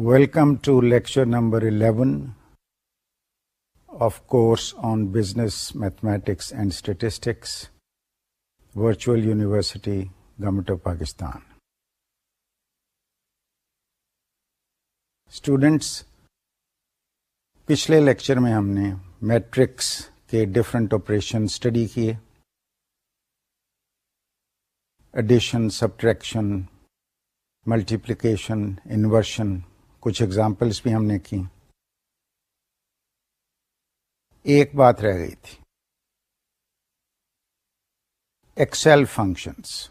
Welcome to lecture number eleven of course on business mathematics and statistics virtual university government of Pakistan students پچھلے lecture میں ہم نے matrix کے different operation study کیے addition subtraction multiplication inversion کچھ examples بھی ہم نے کی ایک بات رہ گئی تھی۔ ایکسل فنکشنس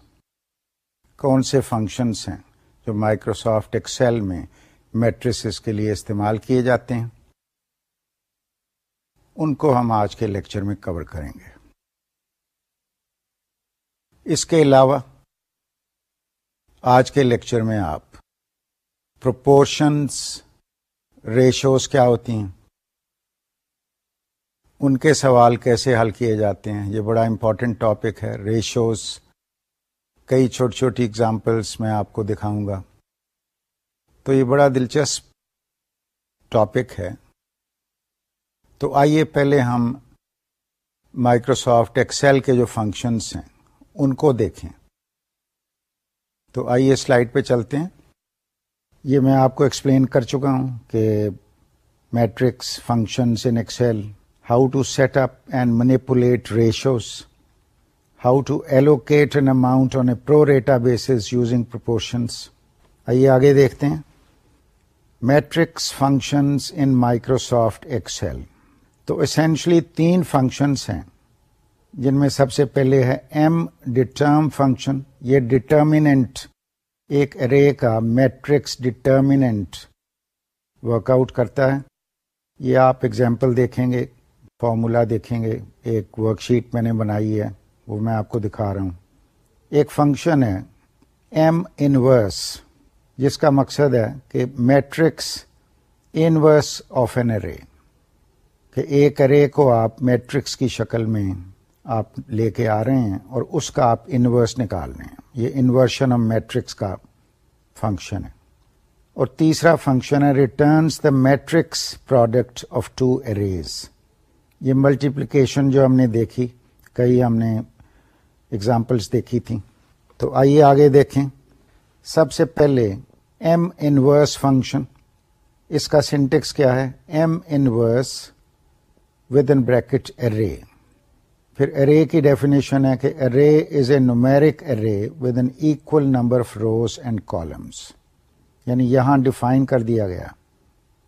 کون سے فنکشنس ہیں جو مائکروسافٹ ایکسل میں میٹریسز کے لیے استعمال کیے جاتے ہیں؟ ان کو ہم آج کے لیکچر میں کور کریں گے۔ اس کے علاوہ آج کے لیکچر میں آپ پروپورشنس ریشوز کیا ہوتی ہیں؟ ان کے سوال کیسے حل کیے جاتے ہیں؟ یہ بڑا امپورٹنٹ ٹاپک ہے۔ ریشوز کئی چھوٹی چھوٹی اگزامپلس میں آپ کو دکھاؤں گا۔ تو یہ بڑا دلچسپ ٹاپک ہے۔ تو آئیے پہلے ہم مائکروسافٹ ایکسل کے جو فنکشنس ہیں، ان کو دیکھیں۔ تو آئیے سلائڈ پہ چلتے ہیں۔ یہ میں آپ کو ایکسپلین کر چکا ہوں کہ matrix functions in Excel how to set up and manipulate ratios how to allocate an amount on a pro rata basis using proportions آئیے آگے دیکھتے ہیں matrix functions in Microsoft Excel تو اسینشلی تین فنکشنس ہیں، جن میں سب سے پہلے ہے ایم ڈٹرم فنکشن یہ ڈٹرمینٹ ایک ارے کا میٹرکس ڈٹرمینٹ ورک آؤٹ کرتا ہے۔ یہ آپ ایگزامپل دیکھیں گے فارمولا دیکھیں گے۔ ایک ورک شیٹ میں نے بنائی ہے، وہ میں آپ کو دکھا رہا ہوں۔ ایک فنکشن ہے ایم انورس جس کا مقصد ہے کہ matrix inverse of an array کہ ایک ارے کو آپ میٹرکس کی شکل میں آپ لے کے آ رہے ہیں اور اس کا آپ انورس نکال رہے ہیں۔ یہ انورشن آف میٹرکس کا فنکشن ہے۔ اور تیسرا فنکشن ہے returns the matrix product of two arrays یہ ملٹیپلیکیشن جو ہم نے دیکھی، کئی ہم نے ایگزامپلس دیکھی تھیں۔ تو آئیے آگے دیکھیں۔ سب سے پہلے ایم انورس فنکشن اس کا سینٹیکس کیا ہے؟ M inverse within bracket array پھر ارے کی ڈیفینیشن ہے کہ array is a numeric array with an equal number of rows and columns یعنی یہاں ڈیفائن کر دیا گیا.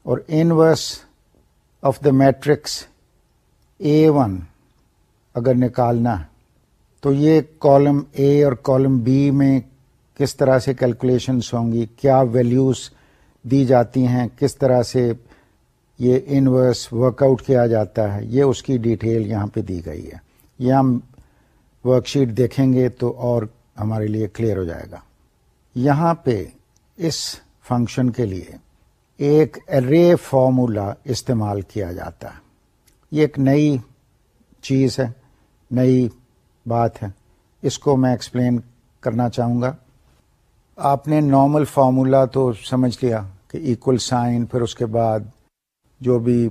اور inverse of the matrix A one اگر نکالنا تو یہ کالم اے اور کالم بی میں کس طرح سے کیلکولیشنس ہوں گی؟ کیا ویلیوز دی جاتی ہیں؟ کس طرح سے یہ انورس ورک آؤٹ کیا جاتا ہے؟ یہ اس کی ڈیٹیل یہاں پہ دی گئی ہے۔ یہ ہم ورک شیٹ دیکھیں گے تو اور ہمارے لیے کلیئر ہو جائے گا۔ یہاں پہ اس فنکشن کے لیے ایک رے فارمولا استعمال کیا جاتا ہے۔ یہ ایک نئی چیز ہے، نئی بات ہے۔ اس کو میں ایکسپلین کرنا چاہوں گا۔ آپ نے نارمل فارمولا تو سمجھ لیا کہ ایکول سائن پھر اس کے بعد جو بھی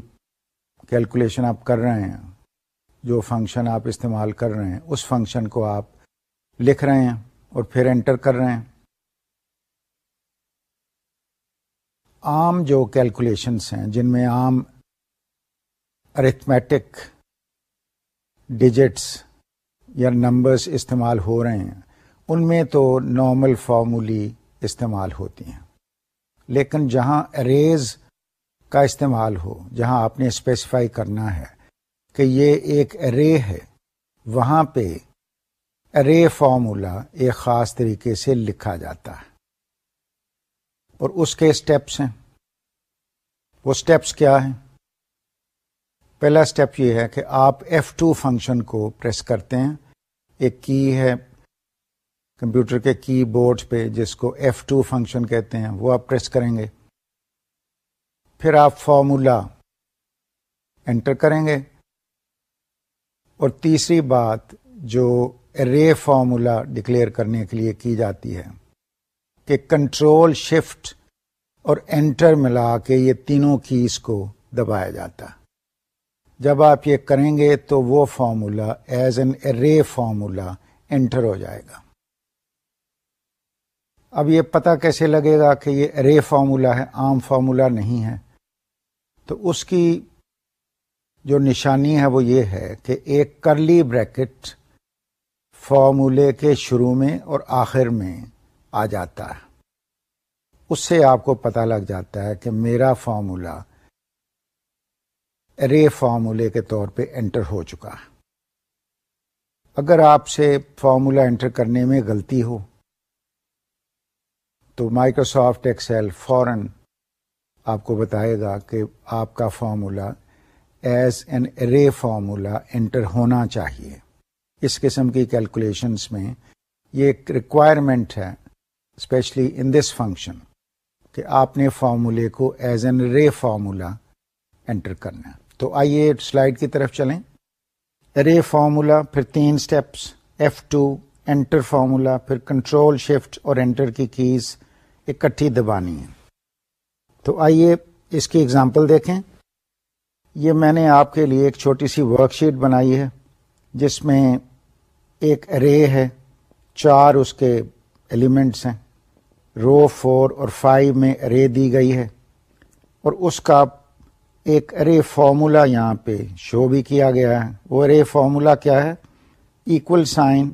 کیلکولیشن آپ کر رہے ہیں جو فنکشن آپ استعمال کر رہے ہیں، اس فنکشن کو آپ لکھ رہے ہیں اور پھر انٹر کر رہے ہیں۔ عام جو کیلکولیشنس ہیں، جن میں عام ارتھمیٹک ڈیجٹس یا نمبرس استعمال ہو رہے ہیں، ان میں تو نارمل فارمولی استعمال ہوتی ہیں۔ لیکن جہاں اریز کا استعمال ہو، جہاں آپ نے اسپیسیفائی کرنا ہے کہ یہ ایک ارے ہے۔ وہاں پہ ارے فارمولا ایک خاص طریقے سے لکھا جاتا ہے۔ اور اس کے اسٹیپس ہیں۔ وہ اسٹیپس کیا ہیں؟ پہلا اسٹیپ یہ ہے کہ آپ ایف ٹو فنکشن کو پریس کرتے ہیں۔ ایک کی ہے کمپیوٹر کے کی بورڈ پہ جس کو ایف ٹو فنکشن کہتے ہیں، وہ آپ پریس کریں گے۔ پھر آپ فارمولا انٹر کریں گے۔ اور تیسری بات جو رے فارمولا ڈکلیئر کرنے کے لیے کی جاتی ہے کہ کنٹرول شفٹ اور انٹر ملا کے یہ تینوں کیز کو دبایا جاتا جب آپ یہ کریں گے تو وہ formula as an array formula enter ہو جائے گا۔ اب یہ پتا کیسے لگے گا کہ یہ رے فارمولا ہے، عام فارمولا نہیں ہے۔ تو اس کی جو نشانی ہے وہ یہ ہے کہ ایک کرلی بریکٹ فارمولے کے شروع میں اور آخر میں آ جاتا ہے۔ اس سے آپ کو پتا لگ جاتا ہے کہ میرا فارمولا رے فارمولے کے طور پہ انٹر ہو چکا ہے۔ اگر آپ سے فارمولا انٹر کرنے میں غلطی ہو تو مائکروسافٹ ایکسل فورن آپ کو بتائے گا کہ آپ کا formula as an array formula enter ہونا چاہیے۔ اس قسم کی کیلکولیشنس میں یہ ایک ریکوائرمنٹ ہے اسپیشلی ان دس فنکشن کہ آپ نے فارمولے کو as an array formula enter کرنا تو آئیے سلائڈ کی طرف چلیں۔ رے فارمولا پھر تین steps F two enter formula پھر کنٹرول شفٹ اور انٹر کی کیز اکٹھی دبانی ہے تو آئیے اس کی اگزامپل دیکھیں۔ یہ میں نے آپ کے لیے ایک چھوٹی سی ورک شیٹ بنائی ہے، جس میں ایک رے ہے، چار اس کے ایلیمنٹس ہیں۔ رو فور اور فائیو میں رے دی گئی ہے۔ اور اس کا ایک رے فارمولا یہاں پہ شو بھی کیا گیا ہے۔ وہ رے فارمولا کیا ہے؟ ایکول سائن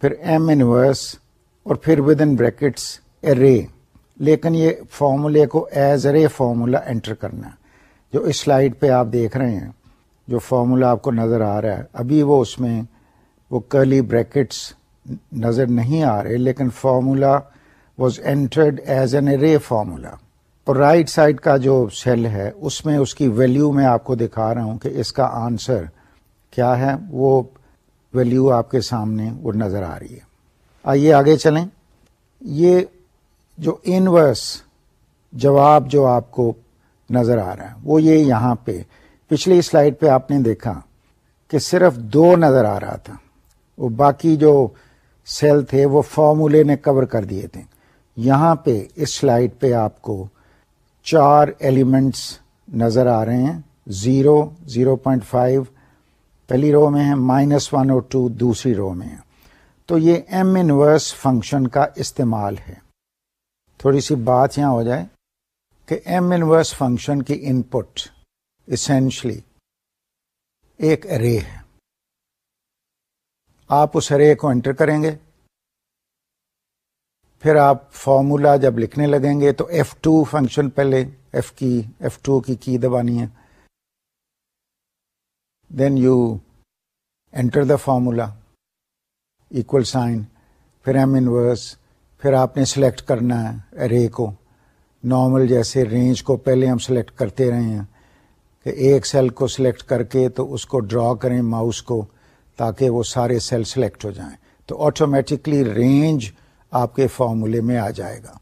پھر ایم انورس اور پھر ود ان بریکٹس رے لیکن یہ فارمولے کو ایز اے فارمولا انٹر کرنا ہے۔ جو اس سلائڈ پہ آپ دیکھ رہے ہیں، جو فارمولا آپ کو نظر آ رہا ہے، ابھی وہ اس میں وہ کرلی بریکٹس نظر نہیں آ رہے، لیکن formula was entered as an array formula اور رائٹ سائڈ کا جو سیل ہے، اس میں اس کی ویلیو میں آپ کو دکھا رہا ہوں کہ اس کا آنسر کیا ہے، وہ ویلیو آپ کے سامنے وہ نظر آ رہی ہے۔ آئیے آگے چلیں۔ یہ جو انورس جواب جو آپ کو نظر آ رہا ہے۔ وہ یہ یہاں پہ، پچھلی سلائڈ پہ آپ نے دیکھا کہ صرف دو نظر آ رہا تھا۔ وہ باقی جو سیل تھے، وہ فارمولے نے کور کر دیے تھے۔ یہاں پہ، اس سلائڈ پہ آپ کو چار ایلیمنٹس نظر آ رہے ہیں۔ Zero zero point five. پہلی رو میں ہے، مائنس ون اور ٹو، دوسری رو میں ہے۔ تو یہ ایم انورس فنکشن کا استعمال ہے۔ تھوڑی سی بات یہاں ہو جائے۔ کہ ایم انورس فنکشن کی ان پٹ اسینشلی ایک ارے ہے۔ آپ اس ارے کو انٹر کریں گے۔ پھر آپ فارمولا جب لکھنے لگیں گے تو ایف ٹو فنکشن پہلے ایف کی ایف ٹو کی کی دبانی ہے۔ Then you enter the formula equal sign پھر ایم انورس پھر آپ نے سلیکٹ کرنا ہے ارے کو۔ نارمل جیسے رینج کو پہلے ہم سلیکٹ کرتے رہے ہیں کہ ایک سیل کو سلیکٹ کر کے تو اس کو ڈرا کریں ماؤس کو تاکہ وہ سارے سیل سلیکٹ ہو جائیں۔ تو آٹومیٹکلی رینج آپ کے فارمولے میں آ جائے گا۔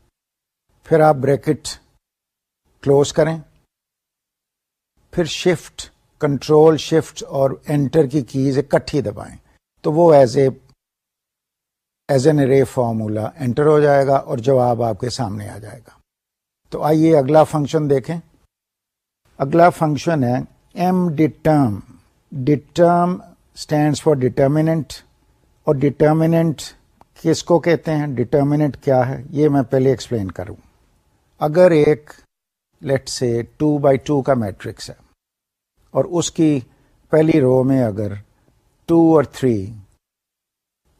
پھر آپ بریکٹ کلوز کریں۔ پھر شفٹ کنٹرول شفٹ اور انٹر کی کیز اکٹھی دبائیں۔ تو وہ as a as an array formula enter ہو جائے گا اور جواب آپ کے سامنے آ جائے گا۔ تو آئیے اگلا فنکشن دیکھیں۔ اگلا فنکشن ہے M determ determ stands for determinant اور ڈیٹرمینٹ کس کو کہتے ہیں؟ ڈیٹرمینٹ کیا ہے؟ یہ میں پہلے ایکسپلین کروں۔ اگر ایک let's say two by two کا میٹرکس ہے اور اس کی پہلی رو میں اگر ٹو اور تھری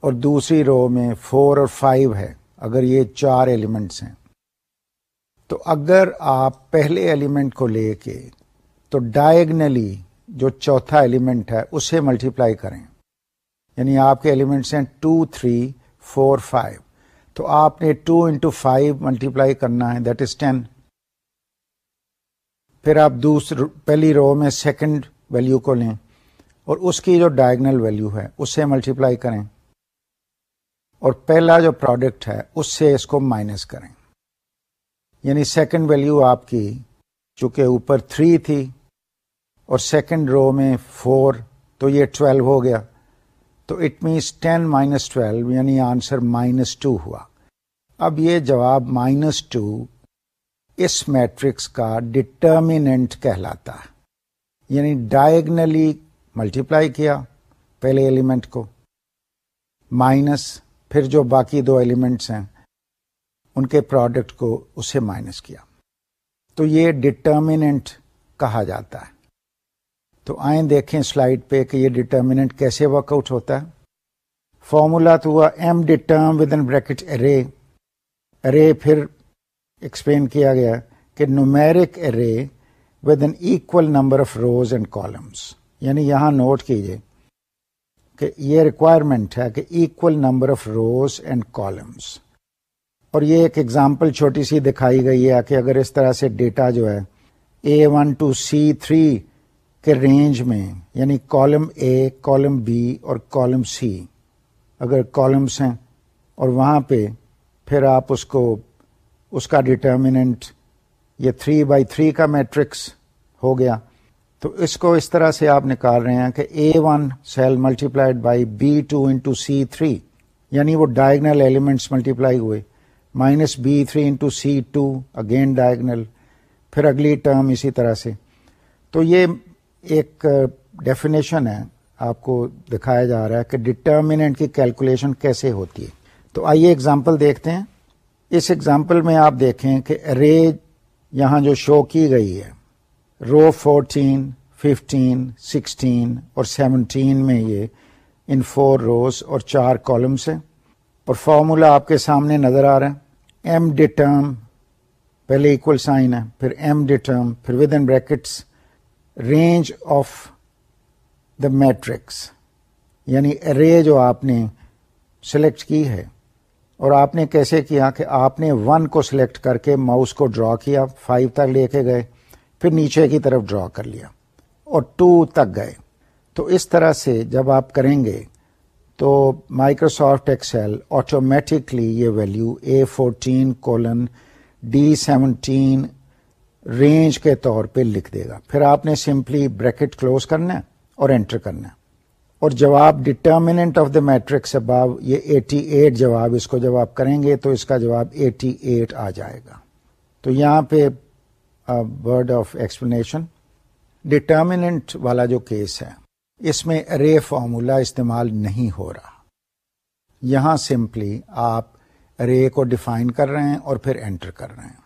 اور دوسری رو میں فور اور فائیو ہے، اگر یہ چار ایلیمنٹس ہیں تو اگر آپ پہلے ایلیمنٹ کو لے کے تو ڈائگنلی جو چوتھا ایلیمنٹ ہے، اسے ملٹیپلائی کریں۔ یعنی آپ کے ایلیمنٹس ہیں ٹو تھری فور فائیو تو آپ نے ٹو انٹو فائیو ملٹیپلائی کرنا ہے دیٹ از ٹین پھر آپ دوسری پہلی رو میں سیکنڈ ویلو کو لیں اور اس کی جو ڈائگنل ویلو ہے اس سے ملٹیپلائی کریں۔ اور پہلا جو پروڈکٹ ہے، اس سے اس کو مائنس کریں۔ یعنی سیکنڈ ویلو آپ کی، چونکہ اوپر تھری تھی اور سیکنڈ رو میں فور تو یہ ٹویلو ہو گیا۔ تو it means ten minus twelve یعنی آنسر مائنس ٹو ہوا۔ اب یہ جواب مائنس ٹو اس میٹرکس کا ڈٹرمینٹ کہلاتا ہے۔ یعنی ڈائگنلی ملٹیپلائی کیا پہلے ایلیمنٹ کو۔ مائنس پھر جو باقی دو ایلیمنٹس ہیں۔ ان کے پروڈکٹ کو اسے مائنس کیا۔ تو یہ ڈٹرمینٹ کہا جاتا ہے۔ تو آئیں دیکھیں سلائڈ پہ کہ یہ ڈٹرمینٹ کیسے ورک آؤٹ ہوتا ہے۔ فارمولا تو ہوا M determ within bracket array array پھر ایکسپلین کیا گیا کہ numeric array with an equal number of rows and columns یعنی یہاں نوٹ کیجیے کہ یہ ریکوائرمنٹ ہے کہ equal number of rows and columns اور یہ ایک ایگزامپل چھوٹی سی دکھائی گئی ہے کہ اگر اس طرح سے ڈیٹا جو ہے A one to C three کے رینج میں یعنی کالم اے کالم بی اور کالم سی اگر کالمس ہیں اور وہاں پہ پھر آپ اس کو، اس کا ڈٹرمیننٹ یہ تھری بائی تھری کا میٹرکس ہو گیا۔ تو اس کو اس طرح سے آپ نکال رہے ہیں کہ A one cell multiplied by B two into C three یعنی وہ ڈائگنل ایلیمنٹس ملٹیپلائی ہوئے۔ Minus B three into C two, again diagonal, پھر اگلی ٹرم اسی طرح سے۔ تو یہ ایک ڈیفینیشن ہے، آپ کو دکھایا جا رہا ہے کہ ڈٹرمینٹ کی کیلکولیشن کیسے ہوتی ہے۔ تو آئیے اگزامپل دیکھتے ہیں۔ اس ایگزامپل میں آپ دیکھیں کہ رے یہاں جو شو کی گئی ہے رو فورٹین ففٹین سکسٹین اور سیونٹین میں یہ ان فور روز اور چار کالمس ہیں۔ اور فارمولا آپ کے سامنے نظر آ رہا ہے۔ ایم ڈیٹرم پہلے اکول سائن ہے پھر ایم ڈیٹرم پھر within brackets range of the matrix یعنی رے جو آپ نے سلیکٹ کی ہے اور آپ نے کیسے کیا کہ آپ نے ون کو سلیکٹ کر کے ماؤس کو ڈرا کیا فائیو تک لے کے گئے پھر نیچے کی طرف ڈرا کر لیا اور ٹو تک گئے تو اس طرح سے جب آپ کریں گے تو مائکروسافٹ ایکسل آٹومیٹکلی یہ value A fourteen colon D seventeen range کے طور پہ لکھ دے گا۔ پھر آپ نے سمپلی بریکٹ کلوز کرنا اور انٹر کرنا۔ اور جواب determinant of the matrix above یہ ایٹی ایٹ جواب اس کو جب آپ کریں گے تو اس کا جواب ایٹی ایٹ آ جائے گا۔ تو یہاں پہ ورڈ آف ایکسپلینیشن ڈٹرمینٹ والا جو کیس ہے اس میں رے فارمولا استعمال نہیں ہو رہا۔ یہاں سمپلی آپ رے کو ڈیفائن کر رہے ہیں اور پھر انٹر کر رہے ہیں۔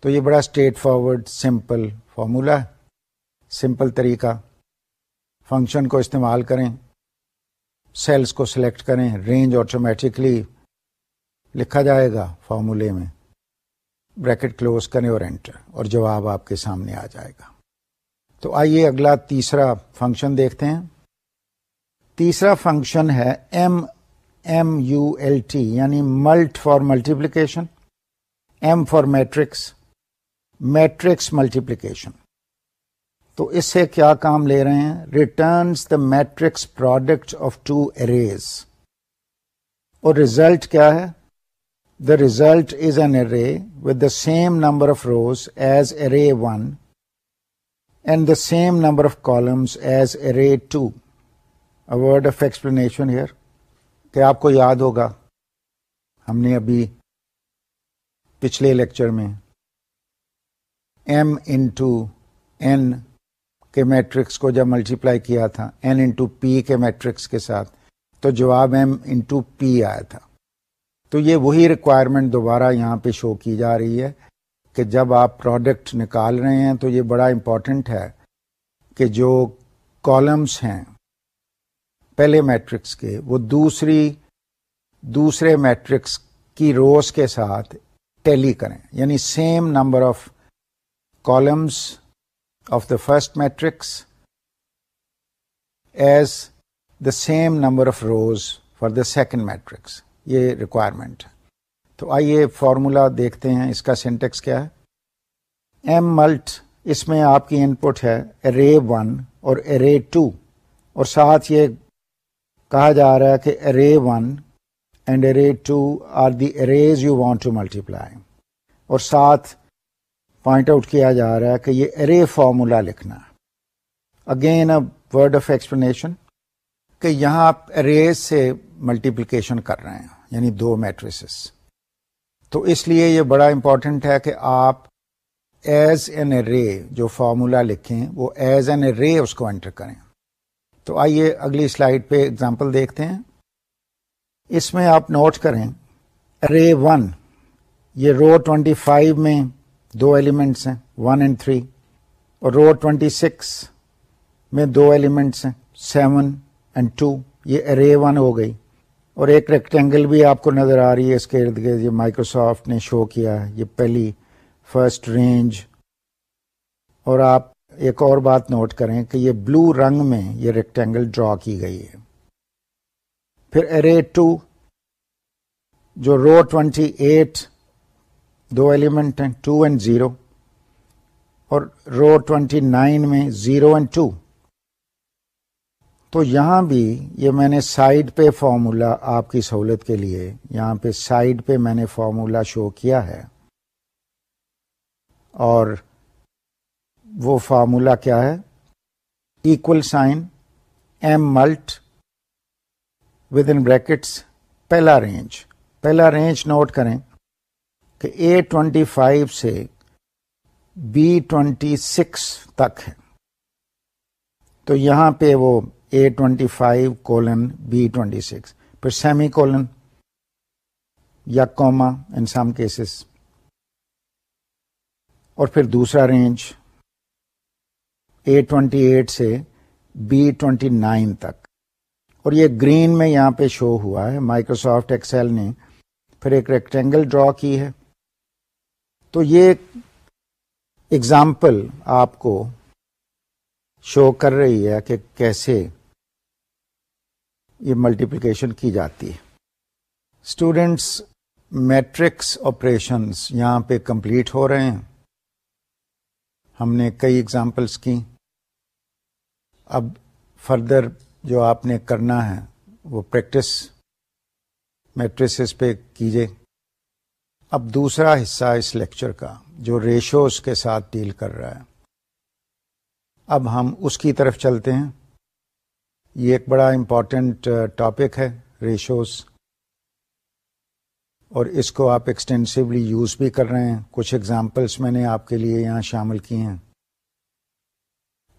تو یہ بڑا straightforward, simple formula simple طریقہ۔ فنکشن کو استعمال کریں۔ سیلس کو سلیکٹ کریں۔ رینج آٹومیٹکلی لکھا جائے گا فارمولے میں۔ بریکٹ کلوز کریں اور انٹر اور جواب آپ کے سامنے آ جائے گا۔ تو آئیے اگلا تیسرا فنکشن دیکھتے ہیں۔ تیسرا فنکشن ہے M M U L T یعنی mult for multiplication M for matrix matrix multiplication تو اس سے کیا کام لے رہے ہیں؟ Returns the matrix product of two arrays اور ریزلٹ کیا ہے؟ The result is an array with the same number of rows as array one and the same number of columns as array two word of explanation here کہ آپ کو یاد ہوگا، ہم نے ابھی پچھلے لیکچر میں ایم انٹو این کے میٹرکس کو جب ملٹیپلائی کیا تھا این انٹو پی کے میٹرکس کے ساتھ، تو جواب ایم انٹو پی آیا تھا۔ تو یہ وہی ریکوائرمنٹ دوبارہ یہاں پہ شو کی جا رہی ہے۔ کہ جب آپ پروڈکٹ نکال رہے ہیں تو یہ بڑا امپورٹنٹ ہے کہ جو کالمس ہیں، پہلے میٹرکس کے، وہ دوسری، دوسرے میٹرکس کی روز کے ساتھ ٹیلی کریں۔ یعنی same number of columns of the first matrix as the same number of rows for the second matrix یہ ریکوائرمنٹ ہے۔ تو آئیے فارمولا دیکھتے ہیں اس کا سینٹیکس کیا ہے۔ ایم ملٹ اس میں آپ کی ان پٹ ہے ارے ون اور ارے ٹو اور ساتھ یہ کہا جا رہا ہے کہ array one and array two are the arrays you want to multiply اور ساتھ پوائنٹ آؤٹ کیا جا رہا ہے کہ یہ ارے فارمولا لکھنا again a word of explanation کہ یہاں آپ اریز سے ملٹیپلیکیشن کر رہے ہیں یعنی دو میٹریسز تو اس لیے یہ بڑا امپورٹنٹ ہے کہ آپ ایز این اے رے جو فارمولا لکھیں، وہ ایز این اے رے اس کو انٹر کریں۔ تو آئیے اگلی سلائڈ پہ اگزامپل دیکھتے ہیں۔ اس میں آپ نوٹ کریں رے ون یہ رو ٹوینٹی فائیو میں دو ایلیمنٹس ہیں ون اینڈ تھری اور رو ٹوینٹی سکس میں دو ایلیمنٹس ہیں سیون اینڈ ٹو یہ رے ون ہو گئی۔ اور ایک ریکٹینگل بھی آپ کو نظر آ رہی ہے اس کے ارد گرد، یہ مائکروسافٹ نے شو کیا ہے، یہ پہلی فرسٹ رینج اور آپ ایک اور بات نوٹ کریں کہ یہ بلو رنگ میں یہ ریکٹینگل ڈرا کی گئی ہے۔ پھر ارے ٹو جو رو ٹوینٹی ایٹ دو ایلیمنٹ ہیں ٹو اینڈ زیرو اور رو ٹوینٹی نائن میں زیرو اینڈ ٹو تو یہاں بھی یہ میں نے سائڈ پہ فارمولا آپ کی سہولت کے لیے، یہاں پہ سائڈ پہ میں نے فارمولا شو کیا ہے۔ اور وہ فارمولا کیا ہے؟ Equal sign M mult with in brackets پہلا رینج پہلا رینج نوٹ کریں کہ اے ٹوینٹی فائیو سے بی ٹوینٹی سکس تک ہے۔ تو یہاں پہ وہ A twenty five colon B twenty six پھر سیمی کولن یا کوما ان سم کیسز اور پھر دوسرا رینج اے ٹوینٹی ایٹ سے بی ٹوینٹی نائن تک اور یہ گرین میں یہاں پہ شو ہوا ہے مائکروسافٹ ایکسل نے پھر ایک ریکٹینگل ڈرا کی ہے تو یہ اگزامپل آپ کو شو کر رہی ہے کہ کیسے یہ ملٹیپلیکیشن کی جاتی ہے۔ اسٹوڈینٹس میٹرکس آپریشنس یہاں پہ کمپلیٹ ہو رہے ہیں۔ ہم نے کئی ایگزامپلس کی۔ اب فردر جو آپ نے کرنا ہے وہ پریکٹس میٹریسز پہ کیجیے اب دوسرا حصہ اس لیکچر کا جو ریشوز کے ساتھ ڈیل کر رہا ہے۔ اب ہم اس کی طرف چلتے ہیں۔ یہ ایک بڑا امپورٹنٹ ٹاپک uh, ہے ریشوز اور اس کو آپ ایکسٹینسولی یوز بھی کر رہے ہیں. کچھ ایگزامپلس میں نے آپ کے لیے یہاں شامل کی ہیں.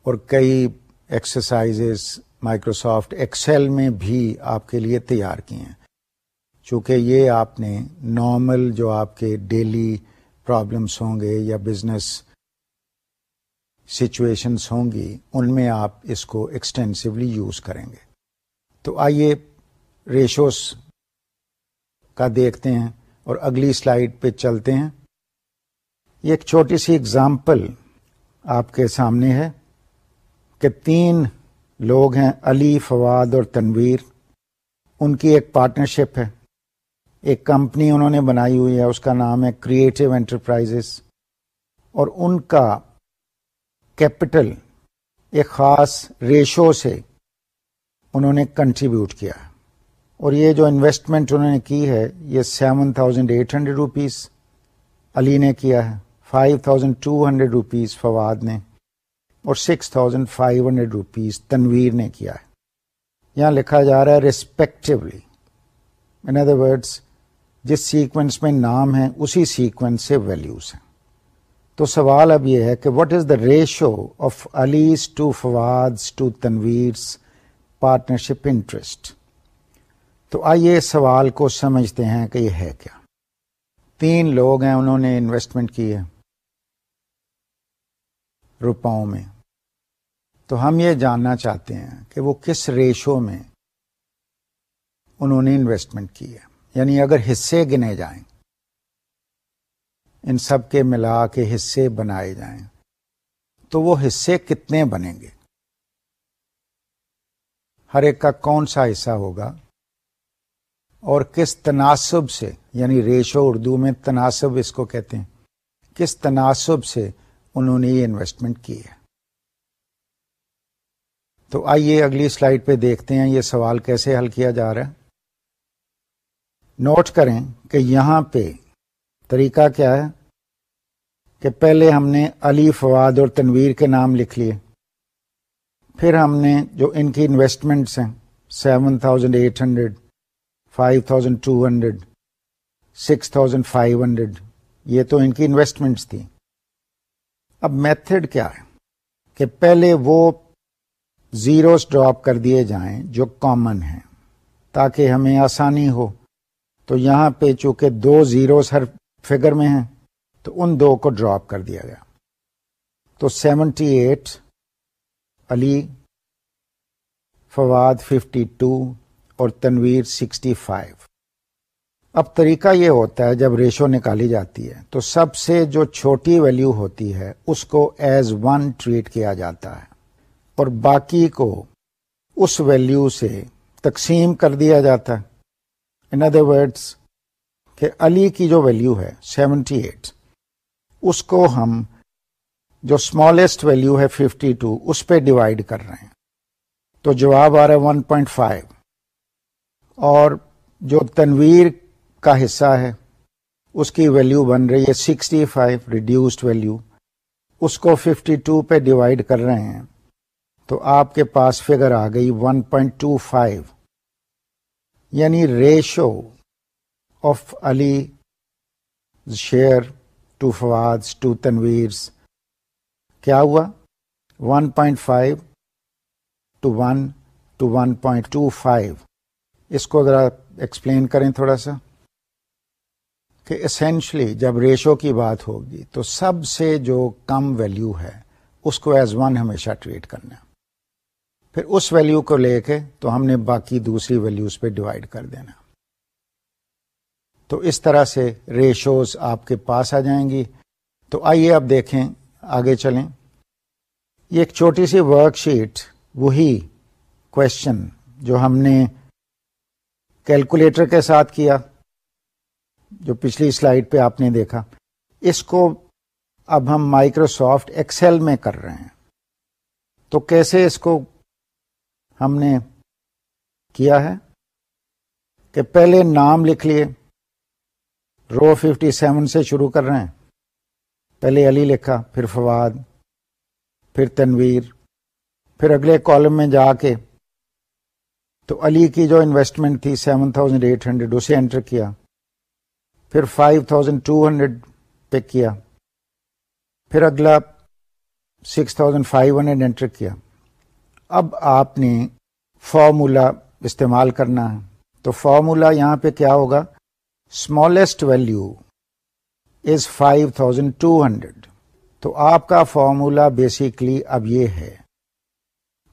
اور کئی ایکسرسائزز مائکروسافٹ ایکسل میں بھی آپ کے لیے تیار کی ہیں. چونکہ یہ آپ نے نارمل جو آپ کے ڈیلی پرابلمس ہوں گے یا بزنس سچویشنس ہوں گی، ان میں آپ اس کو ایکسٹینسولی یوز کریں گے۔ تو آئیے ریشوز کا دیکھتے ہیں اور اگلی سلائیڈ پہ چلتے ہیں۔ یہ ایک چھوٹی سی اگزامپل آپ کے سامنے ہے کہ تین لوگ ہیں، علی، فواد اور تنویر۔ ان کی ایک پارٹنرشپ ہے۔ ایک کمپنی انہوں نے بنائی ہوئی ہے، اس کا نام ہے کریٹو انٹرپرائزز اور ان کا کیپٹل ایک خاص ریشو سے انہوں نے کنٹریبیوٹ کیا۔ اور یہ جو انویسٹمنٹ انہوں نے کی ہے، یہ seven thousand eight hundred rupees Ali نے کیا ہے five thousand two hundred rupees Fawad نے اور six thousand five hundred rupees Tanveer نے کیا ہے۔ یہاں لکھا جا رہا ہے ریسپیکٹولی ان ادر ورڈس جس سیکوینس میں نام ہے اسی سیکوینس سے ویلیوز ہیں۔ تو سوال اب یہ ہے کہ what is the ratio of Ali's to Fawad to Tanveer's partnership interest تو آئیے سوال کو سمجھتے ہیں کہ یہ ہے کیا۔ تین لوگ ہیں انہوں نے انویسٹمنٹ کی ہے روپاؤں میں۔ تو ہم یہ جاننا چاہتے ہیں کہ وہ کس ریشو میں انہوں نے انویسٹمنٹ کی ہے۔ یعنی اگر حصے گنے جائیں ان سب کے ملا کے حصے بنائے جائیں۔ تو وہ حصے کتنے بنیں گے؟ ہر ایک کا کون سا حصہ ہوگا؟ اور کس تناسب سے یعنی ریشو اردو میں تناسب اس کو کہتے ہیں، کس تناسب سے انہوں نے یہ انویسٹمنٹ کی ہے؟ تو آئیے اگلی سلائیڈ پہ دیکھتے ہیں یہ سوال کیسے حل کیا جا رہا ہے۔ نوٹ کریں کہ یہاں پہ طریقہ کیا ہے کہ پہلے ہم نے علی فواد اور تنویر کے نام لکھ لیے۔ پھر ہم نے جو ان کی انویسٹمنٹس ہیں seven thousand eight hundred five thousand two hundred six thousand five hundred یہ تو ان کی انویسٹمنٹس تھی اب میتھڈ کیا ہے؟ کہ پہلے وہ زیروز ڈراپ کر دیے جائیں جو کامن ہیں، تاکہ ہمیں آسانی ہو۔ تو یہاں پہ چونکہ دو زیروز ہر فگر میں ہیں، تو ان دو کو ڈراپ کر دیا گیا۔ تو seventy eight Ali, Fawad fifty two اور تنویر سکسٹی فائیو اب طریقہ یہ ہوتا ہے، جب ریشو نکالی جاتی ہے، تو سب سے جو چھوٹی ویلیو ہوتی ہے، اس کو ایز ون ٹریٹ کیا جاتا ہے۔ اور باقی کو اس ویلیو سے تقسیم کر دیا جاتا ہے۔ ان ادر ورڈس کہ علی کی جو ویلیو ہے سیونٹی ایٹ اس کو ہم جو اسمالسٹ ویلیو ہے ففٹی ٹو اس پہ ڈیوائڈ کر رہے ہیں۔ تو جواب آ رہا ہے ون پوائنٹ فائیو اور جو تنویر کا حصہ ہے، اس کی ویلیو بن رہی ہے سکسٹی فائیو ریڈیوسڈ ویلیو اس کو ففٹی ٹو پہ ڈیوائڈ کر رہے ہیں۔ تو آپ کے پاس فگر آ گئی 1.25 یعنی ratio of Ali share to Fawad to Tanveer's کیا ہوا 1.5 to one to one point two five اس کو ذرا ایکسپلین کریں تھوڑا سا کہ اسینشلی جب ریشو کی بات ہوگی تو سب سے جو کم ویلیو ہے اس کو ایز ون ہمیشہ ٹریٹ کرنا پھر اس ویلیو کو لے کے تو ہم نے باقی دوسری ویلیوز پہ ڈیوائڈ کر دینا تو اس طرح سے ریشوز آپ کے پاس آ جائیں گی۔ تو آئیے اب دیکھیں، آگے چلیں۔ یہ ایک چھوٹی سی ورک شیٹ، وہی کوشچن جو ہم نے کیلکولیٹر کے ساتھ کیا، جو پچھلی سلائڈ پہ آپ نے دیکھا۔ اس کو اب ہم مائکروسافٹ ایکسل میں کر رہے ہیں۔ تو کیسے اس کو ہم نے کیا ہے؟ کہ پہلے نام لکھ لیے۔ رو ففٹی سیون سے شروع کر رہے ہیں۔ پہلے علی لکھا، پھر فواد، پھر تنویر، پھر اگلے کالم میں جا کے۔ تو علی کی جو انویسٹمنٹ تھی سیون تھاؤزینڈ ایٹ ہنڈریڈ اسے انٹر کیا۔ پھر five thousand two hundred pick کیا۔ پھر اگلا six thousand five hundred enter کیا۔ اب آپ نے فارمولا استعمال کرنا ہے۔ تو فارمولا یہاں پہ کیا ہوگا؟ Smallest value is five thousand two hundred تو آپ کا فارمولا بیسیکلی اب یہ ہے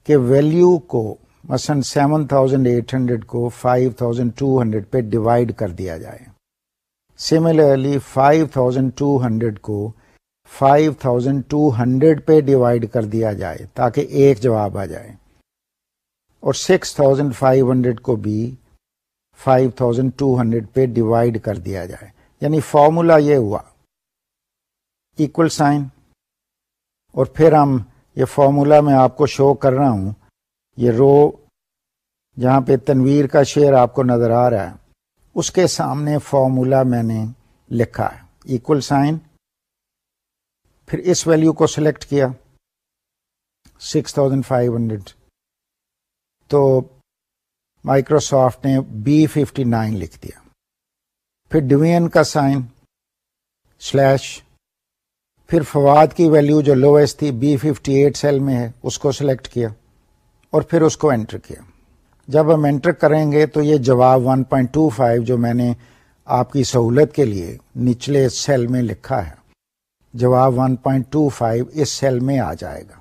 کہ ویلو کو مثلاً سیون تھاؤزینڈ ایٹ ہنڈریڈ کو فائیو تھاؤزینڈ ٹو ہنڈریڈ پہ ڈیوائڈ کر دیا جائے۔ Similarly five thousand two hundred کو فائیو تھاؤزینڈ ٹو ہنڈریڈ پہ ڈیوائڈ کر دیا جائے تاکہ ایک جواب آ جائے۔ اور سکس تھاؤزینڈ فائیو ہنڈریڈ کو بھی فائیو تھاؤزینڈ ٹو ہنڈریڈ پہ ڈیوائڈ کر دیا جائے۔ یعنی فارمولا یہ ہوا۔ ایکول سائن اور پھر ہم یہ فارمولا میں آپ کو شو کر رہا ہوں۔ یہ رو جہاں پہ تنویر کا شعر آپ کو نظر آ رہا ہے، اس کے سامنے فارمولا میں نے لکھا ہے۔ ایکول سائن پھر اس ویلیو کو سلیکٹ کیا۔ سکس تھاؤزینڈ فائیو ہنڈریڈ تو مائکروسافٹ نے بی ففٹی نائن لکھ دیا۔ پھر ڈویژن کا سائن سلیش۔ پھر فواد کی ویلیو جو لوئسٹ تھی بی ففٹی ایٹ سیل میں ہے، اس کو سلیکٹ کیا اور پھر اس کو انٹر کیا۔ جب ہم انٹر کریں گے تو یہ جواب 1.25 جو میں نے آپ کی سہولت کے لیے نچلے سیل میں لکھا ہے، جواب 1.25 اس سیل میں آ جائے گا۔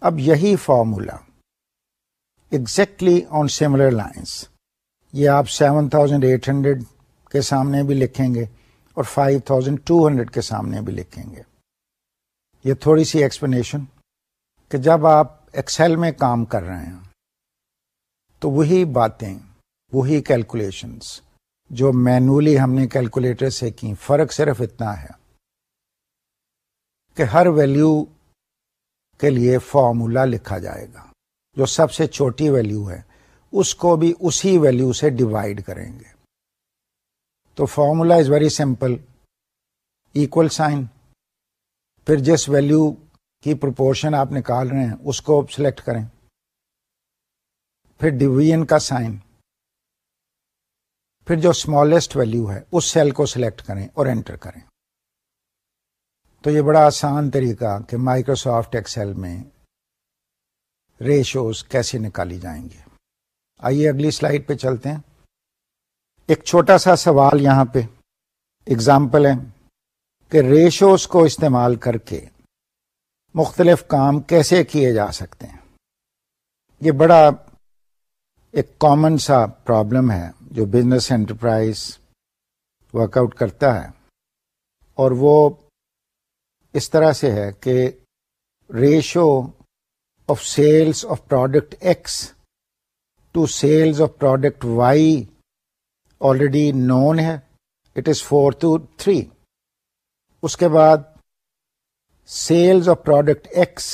اب یہی formula exactly on similar lines یہ آپ 7800 کے سامنے بھی لکھیں گے اور 5200 کے سامنے بھی لکھیں گے۔ یہ تھوڑی سی ایکسپلینیشن کہ جب آپ ایکسل میں کام کر رہے ہیں، تو وہی باتیں، وہی کیلکولیشنس جو مینولی ہم نے کیلکولیٹر سے کی فرق صرف اتنا ہے کہ ہر ویلیو کے لیے فارمولا لکھا جائے گا۔ جو سب سے چھوٹی ویلیو ہے، اس کو بھی اسی ویلیو سے ڈیوائڈ کریں گے۔ تو formula is very simple equal sign پھر جس ویلیو کی پروپورشن آپ نکال رہے ہیں، اس کو سلیکٹ کریں۔ پھر ڈویژن کا سائن پھر جو اسمالسٹ ویلو ہے، اس سیل کو سلیکٹ کریں اور انٹر کریں۔ تو یہ بڑا آسان طریقہ کہ مائکروسافٹ ایکسل میں ریشوز کیسے نکالی جائیں گے؟ آئیے اگلی سلائڈ پہ چلتے ہیں۔ ایک چھوٹا سا سوال یہاں پہ۔ اگزامپل ہے کہ ریشوز کو استعمال کر کے مختلف کام کیسے کیے جا سکتے ہیں۔ یہ بڑا ایک کامن سا پرابلم ہے جو بزنس انٹرپرائز ورک آؤٹ کرتا ہے۔ اور وہ اس طرح سے ہے کہ ratio of sales of product X to sales of product Y already known ہے it is four to three اس کے بعد sales of product X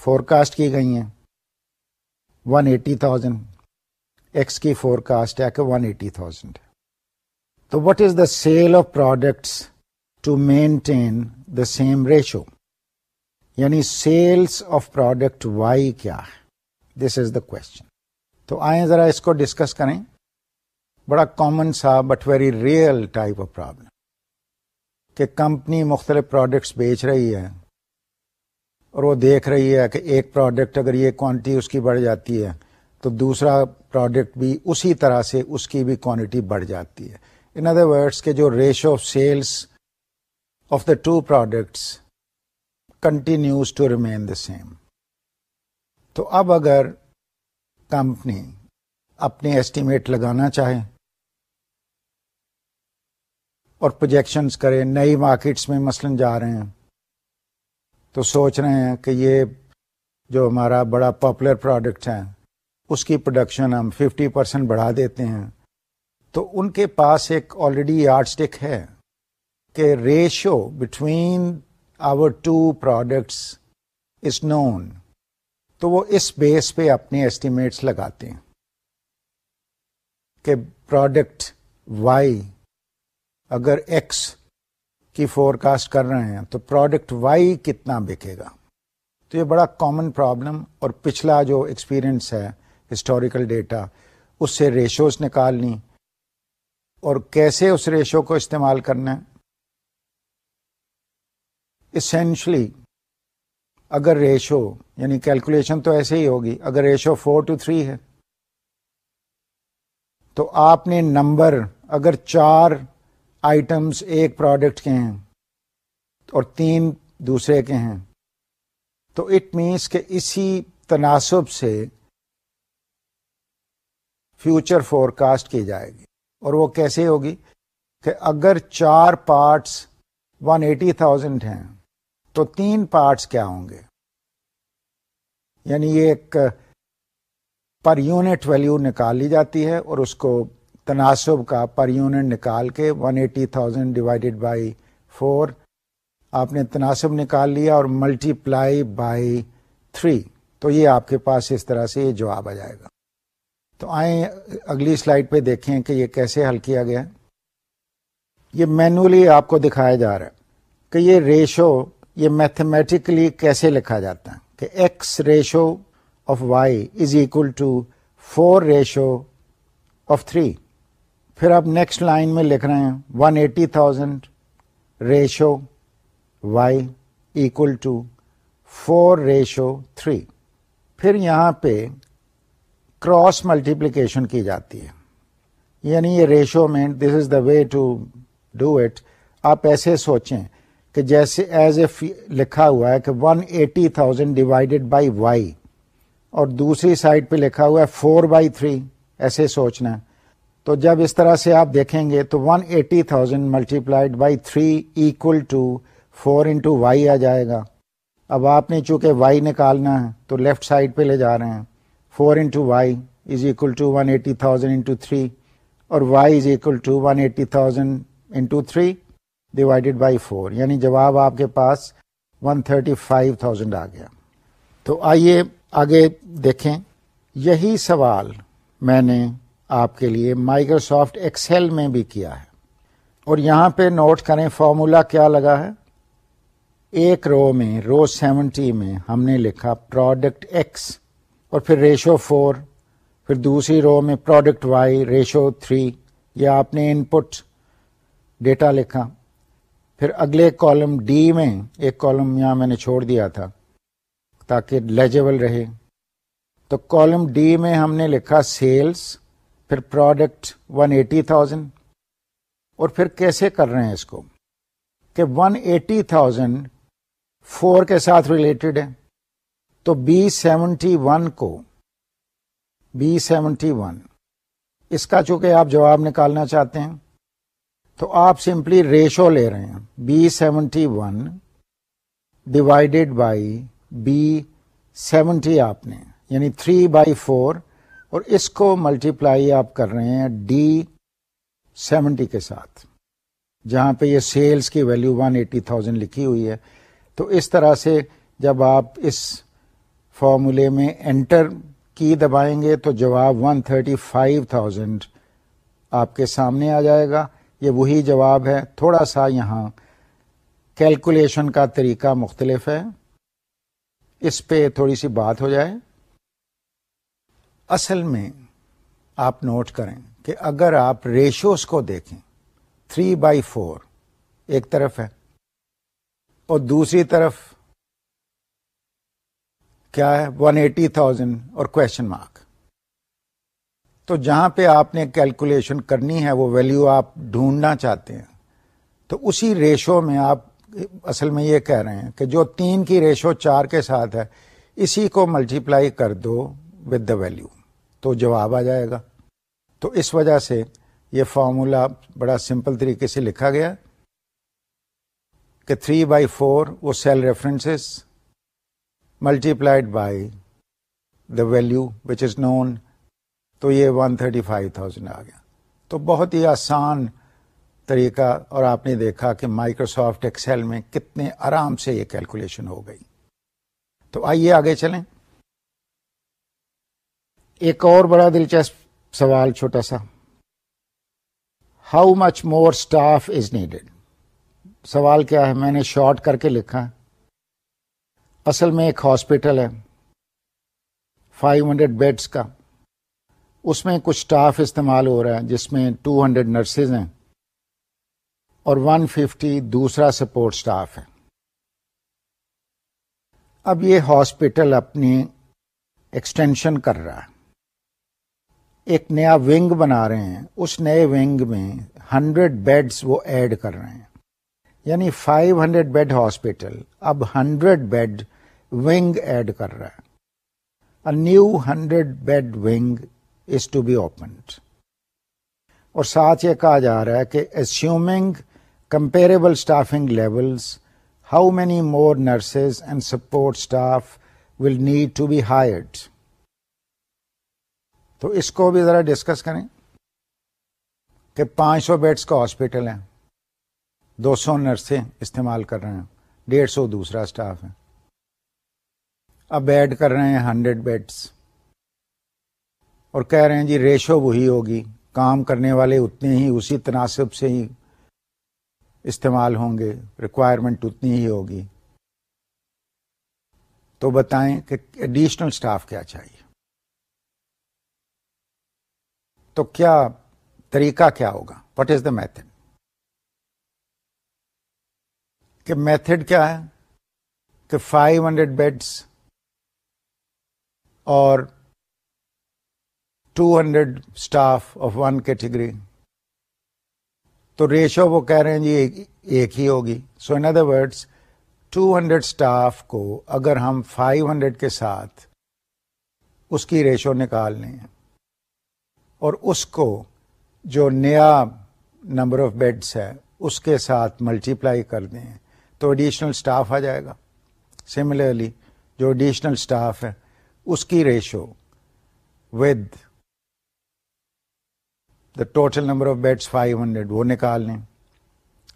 forecast کی گئی ہیں ون ایٹی تھاؤزینڈ ایکس کی فور کاسٹ ہے کہ ون ایٹی تھاؤزینڈ تو what is the sale of products to maintain the same ratio یعنی سیلس آف پروڈکٹ وائی کیا ہے؟ دس از دا کوشچن تو آئیں ذرا اس کو ڈسکس کریں۔ بڑا کامن سا but very real type of problem کہ کمپنی مختلف پروڈکٹس بیچ رہی ہے اور وہ دیکھ رہی ہے کہ ایک پروڈکٹ اگر یہ کوانٹٹی اس کی بڑھ جاتی ہے تو دوسرا پروڈکٹ بھی اسی طرح سے اس کی بھی کوانٹٹی بڑھ جاتی ہے۔ ان ادر ورڈس کے جو ratio of sales of the two products continues to remain the same تو اب اگر کمپنی اپنی ایسٹیمیٹ لگانا چاہے اور پروجیکشنز کرے، نئی مارکیٹس میں مثلا جا رہے ہیں، تو سوچ رہے ہیں کہ یہ جو ہمارا بڑا پاپولر پروڈکٹ ہے، اس کی پروڈکشن ہم ففٹی پرسینٹ بڑھا دیتے ہیں۔ تو ان کے پاس ایک آلریڈی یارڈ اسٹک ہے کہ ratio between our two products is known تو وہ اس بیس پہ اپنے ایسٹیمیٹس لگاتے ہیں کہ پروڈکٹ وائی اگر ایکس کی فور کاسٹ کر رہے ہیں تو پروڈکٹ وائی کتنا بکے گا؟ تو یہ بڑا کامن پرابلم اور پچھلا جو ایکسپیرئنس ہے ہسٹوریکل ڈیٹا اس سے ریشوز نکالنی اور کیسے اس ریشو کو استعمال کرنا ہے؟ اسینشلی اگر ریشو یعنی کیلکولیشن تو ایسے ہی ہوگی، اگر ریشو فور ٹو تھری ہے، تو آپ نے نمبر، اگر چار آئٹمس ایک پروڈکٹ کے ہیں اور تین دوسرے کے ہیں، تو اٹ مینس کہ اسی تناسب سے فیوچر فور کاسٹ کی جائے گی۔ اور وہ کیسے ہوگی کہ اگر چار پارٹس ون ایٹی تھاؤزینڈ ہیں تو تین پارٹس کیا ہوں گے؟ یعنی یہ ایک پر یونٹ ویلو نکال لی جاتی ہے اور اس کو تناسب کا پر یونٹ نکال کے one eighty thousand divided by four آپ نے تناسب نکال لیا اور ملٹی پلائی بائی تھری تو یہ آپ کے پاس اس طرح سے یہ جواب آ جائے گا۔ تو آئیں اگلی سلائڈ پہ دیکھیں کہ یہ کیسے حل کیا گیا۔ یہ مینولی آپ کو دکھایا جا رہا ہے کہ یہ ریشو یہ میتھمیٹیکلی کیسے لکھا جاتا ہے کہ X ratio of Y is equal to four ratio of three پھر آپ نیکسٹ لائن میں لکھ رہے ہیں one eighty thousand ratio Y equal to four ratio three پھر یہاں پہ کراس ملٹیپلیکیشن کی جاتی ہے. یعنی یہ ریشو میں this is the way to do it آپ ایسے سوچیں کہ جیسے ایز اے لکھا ہوا ہے کہ one eighty thousand divided by Y اور دوسری سائڈ پہ لکھا ہوا ہے فور بائی تھری ایسے سوچنا۔ ہے تو جب اس طرح سے آپ دیکھیں گے تو one eighty thousand multiplied by three equal to four into Y آ جائے گا۔ اب آپ نے چونکہ وائی نکالنا ہے تو لیفٹ سائڈ پہ لے جا رہے ہیں۔ Four into Y is equal to one eighty thousand into three اور Y is equal to one eighty thousand into three divided by four یعنی جواب آپ کے پاس ون تھرٹی فائیو تھاؤزینڈ آ گیا۔ تو آئیے آگے دیکھیں۔ یہی سوال میں نے آپ کے لیے مائکروسافٹ ایکسل میں بھی کیا ہے۔ اور یہاں پہ نوٹ کریں فارمولا کیا لگا ہے۔ ایک رو میں رو سیونٹی میں ہم نے لکھا پروڈکٹ ایکس اور پھر ریشو فور پھر دوسری رو میں پروڈکٹ وائی ریشو تھری یا آپ نے ان پٹ ڈیٹا لکھا۔ پھر اگلے کالم ڈی میں ایک کالم یہاں میں نے چھوڑ دیا تھا تاکہ لیجبل رہے۔ تو کالم ڈی میں ہم نے لکھا سیلس پھر پروڈکٹ ون ایٹی تھاؤزینڈ اور پھر کیسے کر رہے ہیں اس کو؟ کہ ون ایٹی تھاؤزینڈ فور کے ساتھ ریلیٹڈ ہے۔ تو بی سیونٹی ون کو بی سیونٹی ون اس کا چونکہ آپ جواب نکالنا چاہتے ہیں تو آپ سمپلی ریشو لے رہے ہیں۔ B seventy one divided by B seventy آپ نے یعنی تھری بائی فور اور اس کو ملٹیپلائی آپ کر رہے ہیں ڈی سیونٹی کے ساتھ، جہاں پہ یہ سیلز کی ویلو ون ایٹی تھاؤزینڈ لکھی ہوئی ہے۔ تو اس طرح سے جب آپ اس فارمولے میں انٹر کی دبائیں گے تو جواب ون تھرٹی فائیو تھاؤزینڈ آپ کے سامنے آ جائے گا۔ یہ وہی جواب ہے، تھوڑا سا یہاں کیلکولیشن کا طریقہ مختلف ہے۔ اس پہ تھوڑی سی بات ہو جائے۔ اصل میں آپ نوٹ کریں کہ اگر آپ ریشوز کو دیکھیں تھری بائی فور ایک طرف ہے اور دوسری طرف کیا ہے؟ ون ایٹی تھاؤزینڈ اور کوشچن مارک تو جہاں پہ آپ نے کیلکولیشن کرنی ہے، وہ ویلو آپ ڈھونڈنا چاہتے ہیں۔ تو اسی ریشو میں آپ اصل میں یہ کہہ رہے ہیں کہ جو تین کی ریشو چار کے ساتھ ہے، اسی کو ملٹیپلائی کر دو ود دا ویلو تو جواب آ جائے گا۔ تو اس وجہ سے یہ فارمولا بڑا سمپل طریقے سے لکھا گیا کہ تھری بائی فور وہ cell reference multiplied by the value which is known تو یہ ون تھرٹی فائیو تھاؤزینڈ آ گیا۔ تو بہت ہی آسان طریقہ، اور آپ نے دیکھا کہ مائکروسافٹ ایکسل میں کتنے آرام سے یہ کیلکولیشن ہو گئی۔ تو آئیے آگے چلیں۔ ایک اور بڑا دلچسپ سوال، چھوٹا سا۔ How much more staff is needed سوال کیا ہے؟ میں نے شارٹ کر کے لکھا۔ ہے اصل میں ایک ہاسپٹل ہے۔ فائیو ہنڈریڈ بیڈس کا۔ اس میں کچھ اسٹاف استعمال ہو رہا ہے، جس میں ٹو ہنڈریڈ نرسز ہیں اور ون ففٹی دوسرا سپورٹ اسٹاف ہے اب یہ ہاسپٹل اپنی ایکسٹینشن کر رہا ہے۔ ایک نیا ونگ بنا رہے ہیں۔ اس نئے ونگ میں ہنڈریڈ بیڈس وہ ایڈ کر رہے ہیں۔ یعنی فائیو ہنڈریڈ بیڈ ہاسپٹل اب ہنڈریڈ بیڈ ونگ ایڈ کر رہا ہے۔ New hundred bed wing is to be opened اور ساتھ یہ کہا جا رہا ہے کہ assuming comparable staffing levels how many more nurses and support staff will need to be hired تو اس کو بھی ذرا ڈسکس کریں کہ پانچ سو بیڈس کا ہاسپٹل ہے دو سو نرسیں استعمال کر رہے ہیں، ڈیڑھ سو دوسرا اسٹاف ہے اب ایڈ کر رہے ہیں ہنڈریڈ بیڈس اور کہہ رہے ہیں جی ریشو وہی ہوگی، کام کرنے والے اتنے ہی اسی تناسب سے ہی استعمال ہوں گے ریکوائرمنٹ اتنی ہی ہوگی۔ تو بتائیں کہ ایڈیشنل اسٹاف کیا چاہیے؟ تو کیا طریقہ کیا ہوگا؟ وٹ از دا میتھڈ کہ میتھڈ کیا ہے؟ کہ فائیو ہنڈریڈ بیڈس اور two hundred staff of one category تو ریشو وہ کہہ رہے ہیں جی ایک ہی ہوگی. So in other words two hundred staff کو اگر ہم فائیو ہنڈریڈ کے ساتھ اس کی ریشو نکال لیں اور اس کو جو نیا نمبر آف بیڈس ہے اس کے ساتھ ملٹیپلائی کر دیں تو ایڈیشنل اسٹاف آ جائے گا. سملرلی جو ایڈیشنل اسٹاف ہے اس کی ratio with the total number of beds five hundred وہ نکال لیں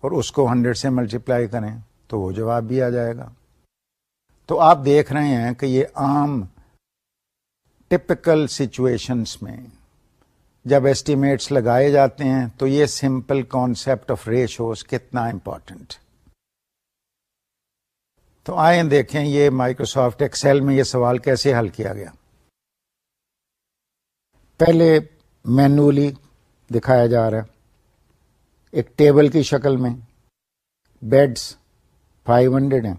اور اس کو ہنڈریڈ سے ملٹیپلائی کریں تو وہ جواب بھی آ جائے گا۔ تو آپ دیکھ رہے ہیں کہ یہ عام ٹپکل سچویشنس میں جب ایسٹیمیٹس لگائے جاتے ہیں تو یہ سمپل کانسیپٹ آف ریشوز کتنا امپورٹنٹ تو آئیں دیکھیں یہ مائکروسافٹ ایکسل میں یہ سوال کیسے حل کیا گیا۔ پہلے مینولی دکھایا جا رہا ہے۔ ایک ٹیبل کی شکل میں بیڈس فائیو ہنڈریڈ ہیں،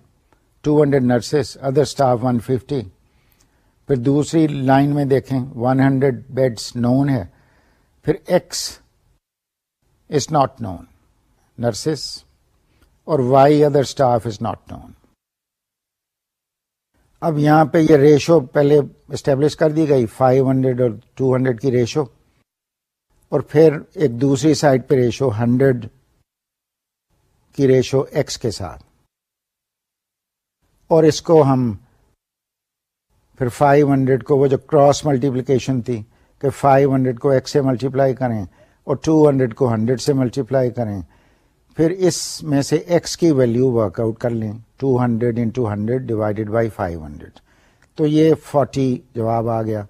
two hundred nurses, other staff one fifty. پھر دوسری لائن میں دیکھیں، ون ہنڈریڈ بیڈس نون ہے۔ پھر X is not known, nurses. اور Y other staff is not known. اب یہاں پہ یہ ریشو پہلے اسٹیبلش کر دی گئی، فائیو ہنڈریڈ اور ٹو ہنڈریڈ کی ریشو۔ اور پھر ایک دوسری سائڈ پہ ریشو ہنڈریڈ کی ریشو ایکس کے ساتھ۔ اور اس کو ہم پھر فائیو ہنڈریڈ کو وہ جو کراس ملٹیپلیکیشن تھی کہ فائیو ہنڈریڈ کو ایکس سے ملٹیپلائی کریں اور ٹو ہنڈریڈ کو ہنڈریڈ سے ملٹیپلائی کریں۔ پھر اس میں سے ایکس کی ویلو ورک آؤٹ کر لیں۔ Two hundred into hundred divided by five hundred. تو یہ فورٹی جواب آ گیا۔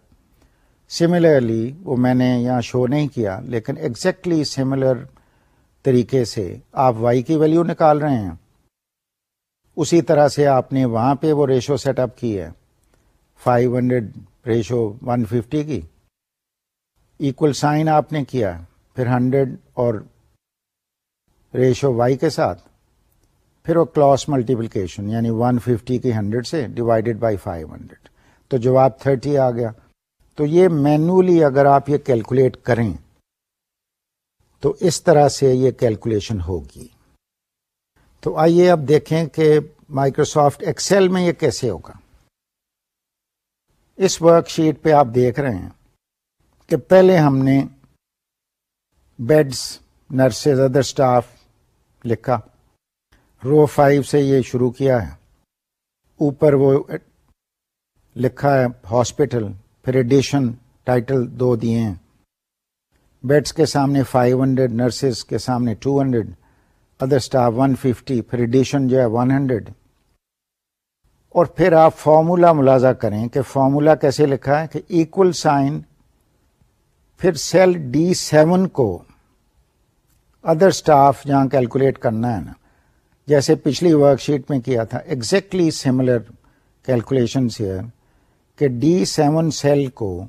سملرلی وہ میں نے یہاں شو نہیں کیا، لیکن ایگزیکٹلی سملر طریقے سے آپ وائی کی ویلو نکال رہے ہیں۔ اسی طرح سے آپ نے وہاں پہ وہ ریشو سیٹ اپ کی ہے۔ Five hundred ratio one fifty کی۔ ایکول سائن آپ نے کیا، پھر ہنڈریڈ اور ریشو وائی کے ساتھ۔ پھر وہ کلاس ملٹیپلیکیشن یعنی ون ففٹی کی ہنڈریڈ سے ڈیوائڈیڈ بائی فائیو ہنڈریڈ تو جواب تھرٹی آ گیا۔ تو یہ مینولی اگر آپ یہ کیلکولیٹ کریں، تو اس طرح سے یہ کیلکولیشن ہوگی۔ تو آئیے اب دیکھیں کہ مائکروسافٹ ایکسل میں یہ کیسے ہوگا۔ اس ورک شیٹ پہ آپ دیکھ رہے ہیں کہ پہلے ہم نے بیڈس نرسز ادر اسٹاف لکھا۔ رو فائیو سے یہ شروع کیا ہے۔ اوپر وہ لکھا ہے ہاسپٹل پھر ایڈیشن ٹائٹل دو دیے ہیں۔ بیڈس کے سامنے فائیو ہنڈریڈ نرسز کے سامنے two hundred other staff one fifty پھر ایڈیشن جو ہے ون ہنڈریڈ اور پھر آپ فارمولا ملازہ کریں کہ فارمولا کیسے لکھا ہے کہ ایکول سائن پھر سیل ڈی سیون کو ادر اسٹاف جہاں کیلکولیٹ کرنا ہے نا، جیسے پچھلی ورک شیٹ میں کیا تھا ایگزیکٹلی سملر کیلکولیشن کہ ڈی سیون سیل کو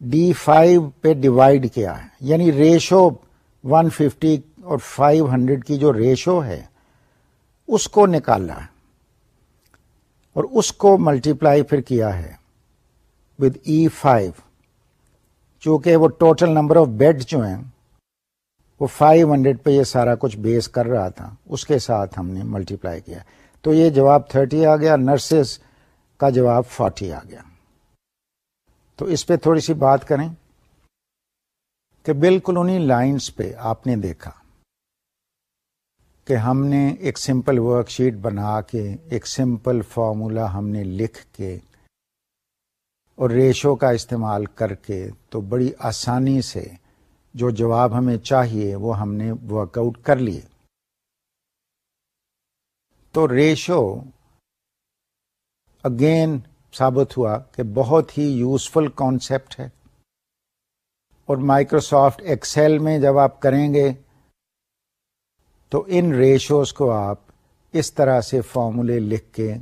ڈی فائیو پہ ڈیوائڈ کیا ہے۔ یعنی ریشو ون ففٹی اور فائیو ہنڈریڈ کی جو ریشو ہے، اس کو نکالا ہے اور اس کو ملٹیپلائی پھر کیا ہے ود ای فائیو چونکہ وہ ٹوٹل نمبر آف بیڈ جو ہیں، وہ فائیو ہنڈریڈ پہ یہ سارا کچھ بیس کر رہا تھا، اس کے ساتھ ہم نے ملٹیپلائی کیا۔ تو یہ جواب تھرٹی آ گیا۔ نرسز کا جواب فورٹی آ گیا۔ تو اس پہ تھوڑی سی بات کریں کہ بالکل انہیں لائنس پہ آپ نے دیکھا کہ ہم نے ایک سمپل ورک شیٹ بنا کے، ایک سمپل فارمولا ہم نے لکھ کے اور ریشو کا استعمال کر کے تو بڑی آسانی سے جو جواب ہمیں چاہیے وہ ہم نے ورک آؤٹ کر لیے۔ تو ریشو اگین ثابت ہوا کہ بہت ہی یوزفل کانسیپٹ ہے اور مائکروسافٹ ایکسل میں جب آپ کریں گے تو ان ریشوز کو آپ اس طرح سے فارمولے لکھ کے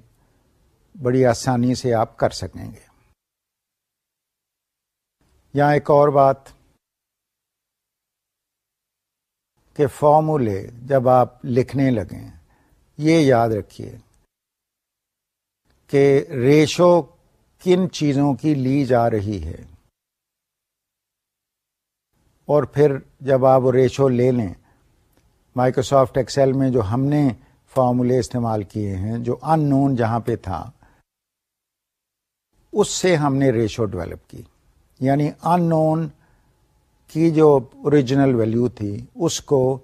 بڑی آسانی سے آپ کر سکیں گے یہاں ایک اور بات کہ فارمولے جب آپ لکھنے لگیں یہ یاد رکھیے کہ ریشو کن چیزوں کی لی جا رہی ہے۔ اور پھر جب آپ ریشو لے لیں مائکروسافٹ ایکسل میں جو ہم نے فارمولے استعمال کیے ہیں، جو ان نون جہاں پہ تھا، اس سے ہم نے ریشو ڈیولپ کی۔ یعنی ان نون کی جو اوریجنل ویلو تھی، اس کو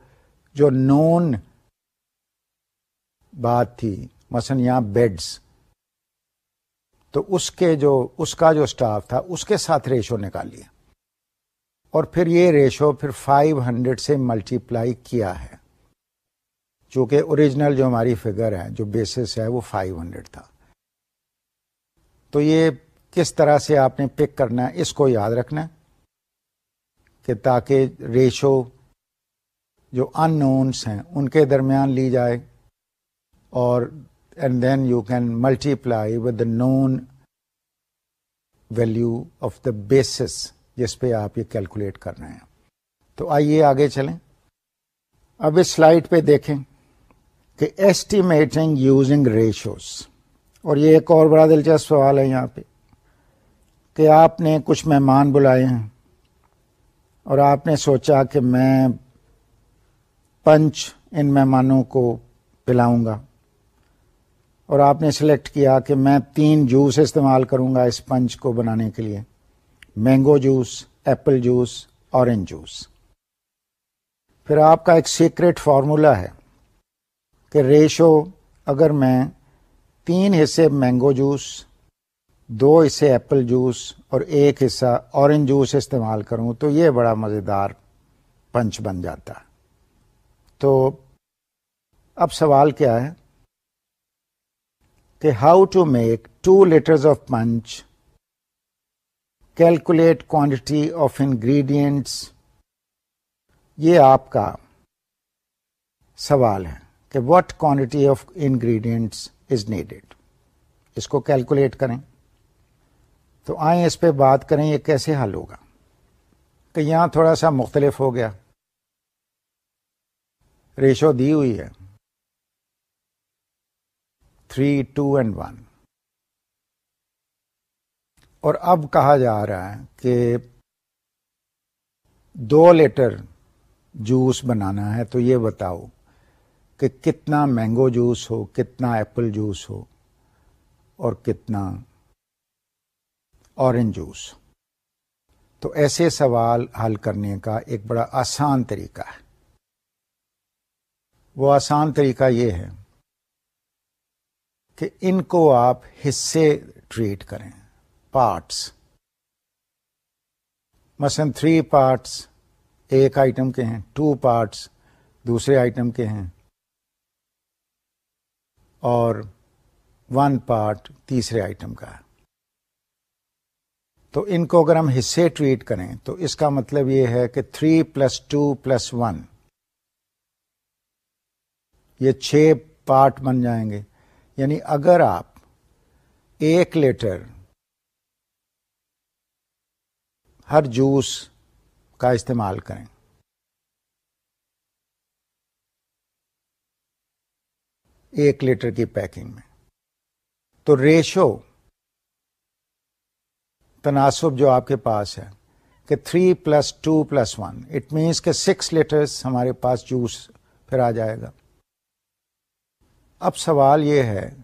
جو نون بات تھی، مثلا یہاں بیڈس تو اس کے جو، اس کا جو اسٹاف تھا، اس کے ساتھ ریشو نکالیے اور پھر یہ ریشو پھر فائیو ہنڈریڈ سے ملٹی پلائی کیا ہے۔ چونکہ اوریجنل جو ہماری فگر ہے، جو بیسس ہے، وہ فائیو ہنڈریڈ تھا۔ تو یہ کس طرح سے آپ نے پک کرنا ہے، اس کو یاد رکھنا کہ تاکہ ریشو جو ان نونس ہیں، ان کے درمیان لی جائے اور and then you can multiply with the known value of the basis جس پہ آپ یہ کیلکولیٹ کر رہے ہیں تو آئیے آگے چلیں۔ اب اس سلائڈ پہ دیکھیں کہ ایسٹیمیٹنگ یوزنگ ریشوز اور یہ ایک اور بڑا دلچسپ سوال ہے یہاں پہ کہ آپ نے کچھ مہمان بلائے ہیں اور آپ نے سوچا کہ میں پنچ ان مہمانوں کو پلاؤں گا۔ اور آپ نے سلیکٹ کیا کہ میں تین جوس استعمال کروں گا اس پنچ کو بنانے کے لیے۔ Mango juice apple juice orange juice پھر آپ کا ایک سیکرٹ فارمولا ہے کہ ریشو اگر میں تین حصے مینگو جوس دو حصے ایپل جوس اور ایک حصہ اورنج جوس استعمال کروں تو یہ بڑا مزیدار پنچ بن جاتا۔ تو اب سوال کیا ہے؟ کہ how to make two litres of punch calculate quantity of ingredients یہ آپ کا سوال ہے کہ what quantity of ingredients is needed اس کو کیلکولیٹ کریں. تو آئیں اس پہ بات کریں یہ کیسے حل ہوگا. کہ یہاں تھوڑا سا مختلف ہو گیا. ریشو دی ہوئی ہے. Three two and one. اور اب کہا جا رہا ہے کہ دو لیٹر جوس بنانا ہے تو یہ بتاؤ کہ کتنا مینگو جوس ہو، کتنا ایپل جوس ہو اور کتنا اورنج جوس۔ تو ایسے سوال حل کرنے کا ایک بڑا آسان طریقہ ہے۔ وہ آسان طریقہ یہ ہے کہ ان کو آپ حصے ٹریٹ کریں۔ پارٹس۔ مثلا تھری پارٹس ایک آئٹم کے ہیں، ٹو پارٹس دوسرے آئٹم کے ہیں، اور ون پارٹ تیسرے آئٹم کا۔ ہے تو ان کو اگر ہم حصے ٹریٹ کریں، تو اس کا مطلب یہ ہے کہ three plus two plus one, یہ چھ پارٹ بن جائیں گے۔ یعنی اگر آپ ایک لیٹر ہر جوس کا استعمال کریں، ایک لیٹر کی پیکنگ میں، تو ریشو، تناسب جو آپ کے پاس ہے کہ three plus two plus one, it means کہ سکس لیٹرس ہمارے پاس جوس پھر آ جائے گا۔ اب سوال یہ ہے،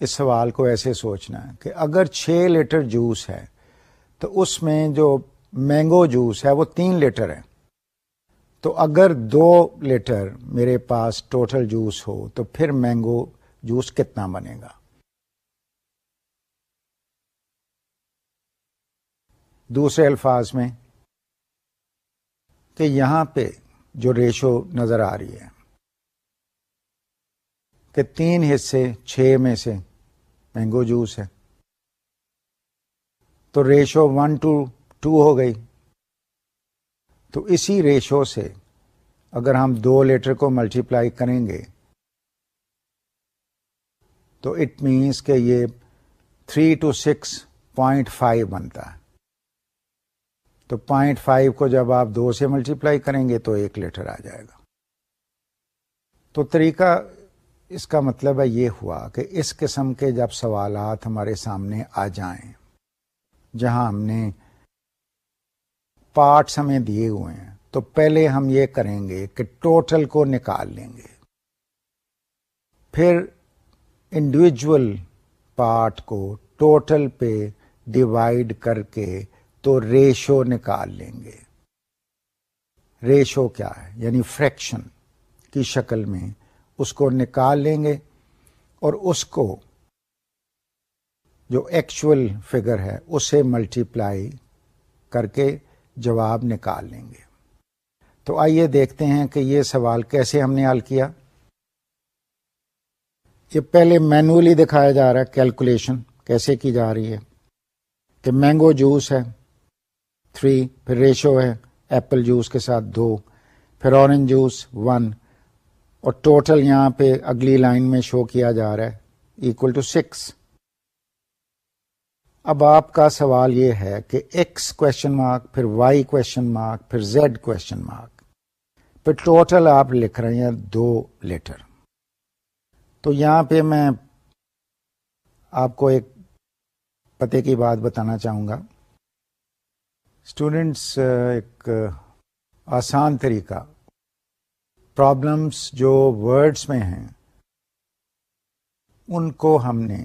اس سوال کو ایسے سوچنا ہے کہ اگر چھ لیٹر جوس ہے، تو اس میں جو مینگو جوس ہے، وہ تین لیٹر ہے۔ تو اگر دو لیٹر میرے پاس ٹوٹل جوس ہو، تو پھر مینگو جوس کتنا بنے گا؟ دوسرے الفاظ میں کہ یہاں پہ جو ریشو نظر آ رہی ہے کہ تین حصے چھ میں سے مینگو جوس ہے۔ تو ریشو ون ٹو ٹو ہو گئی۔ تو اسی ریشو سے اگر ہم دو لیٹر کو ملٹیپلائی کریں گے، تو اٹ مینس کہ یہ three to six point five بنتا ہے۔ تو پوائنٹ فائیو کو جب آپ دو سے ملٹیپلائی کریں گے تو ایک لیٹر آ جائے گا۔ تو طریقہ اس کا مطلب ہے یہ ہوا کہ اس قسم کے جب سوالات ہمارے سامنے آ جائیں، جہاں ہم نے پارٹس ہمیں دیے ہوئے ہیں، تو پہلے ہم یہ کریں گے کہ ٹوٹل کو نکال لیں گے۔ پھر انڈیویجل پارٹ کو ٹوٹل پہ ڈیوائڈ کر کے تو ریشو نکال لیں گے۔ ریشو کیا ہے؟ یعنی فریکشن کی شکل میں اس کو نکال لیں گے اور اس کو جو ایکچوئل فگر ہے، اسے ملٹی پلائی کر کے جواب نکال لیں گے۔ تو آئیے دیکھتے ہیں کہ یہ سوال کیسے ہم نے حل کیا۔ یہ پہلے مینولی دکھایا جا رہا ہے کیلکولیشن کیسے کی جا رہی ہے۔ کہ مینگو جوس ہے تھری پھر ریشو ہے ایپل جوس کے ساتھ دو، پھر اورنج جوس ون اور ٹوٹل یہاں پہ اگلی لائن میں شو کیا جا رہا ہے اکول ٹو سکس اب آپ کا سوال یہ ہے کہ ایکس کوشچن مارک پھر وائی کوشچن مارک پھر زیڈ کوشچن مارک پھر ٹوٹل آپ لکھ رہے ہیں دو لیٹر. تو یہاں پہ میں آپ کو ایک پتے کی بات بتانا چاہوں گا۔ اسٹوڈینٹس ایک آسان طریقہ پرابلمس جو ورڈس میں ہیں، ان کو ہم نے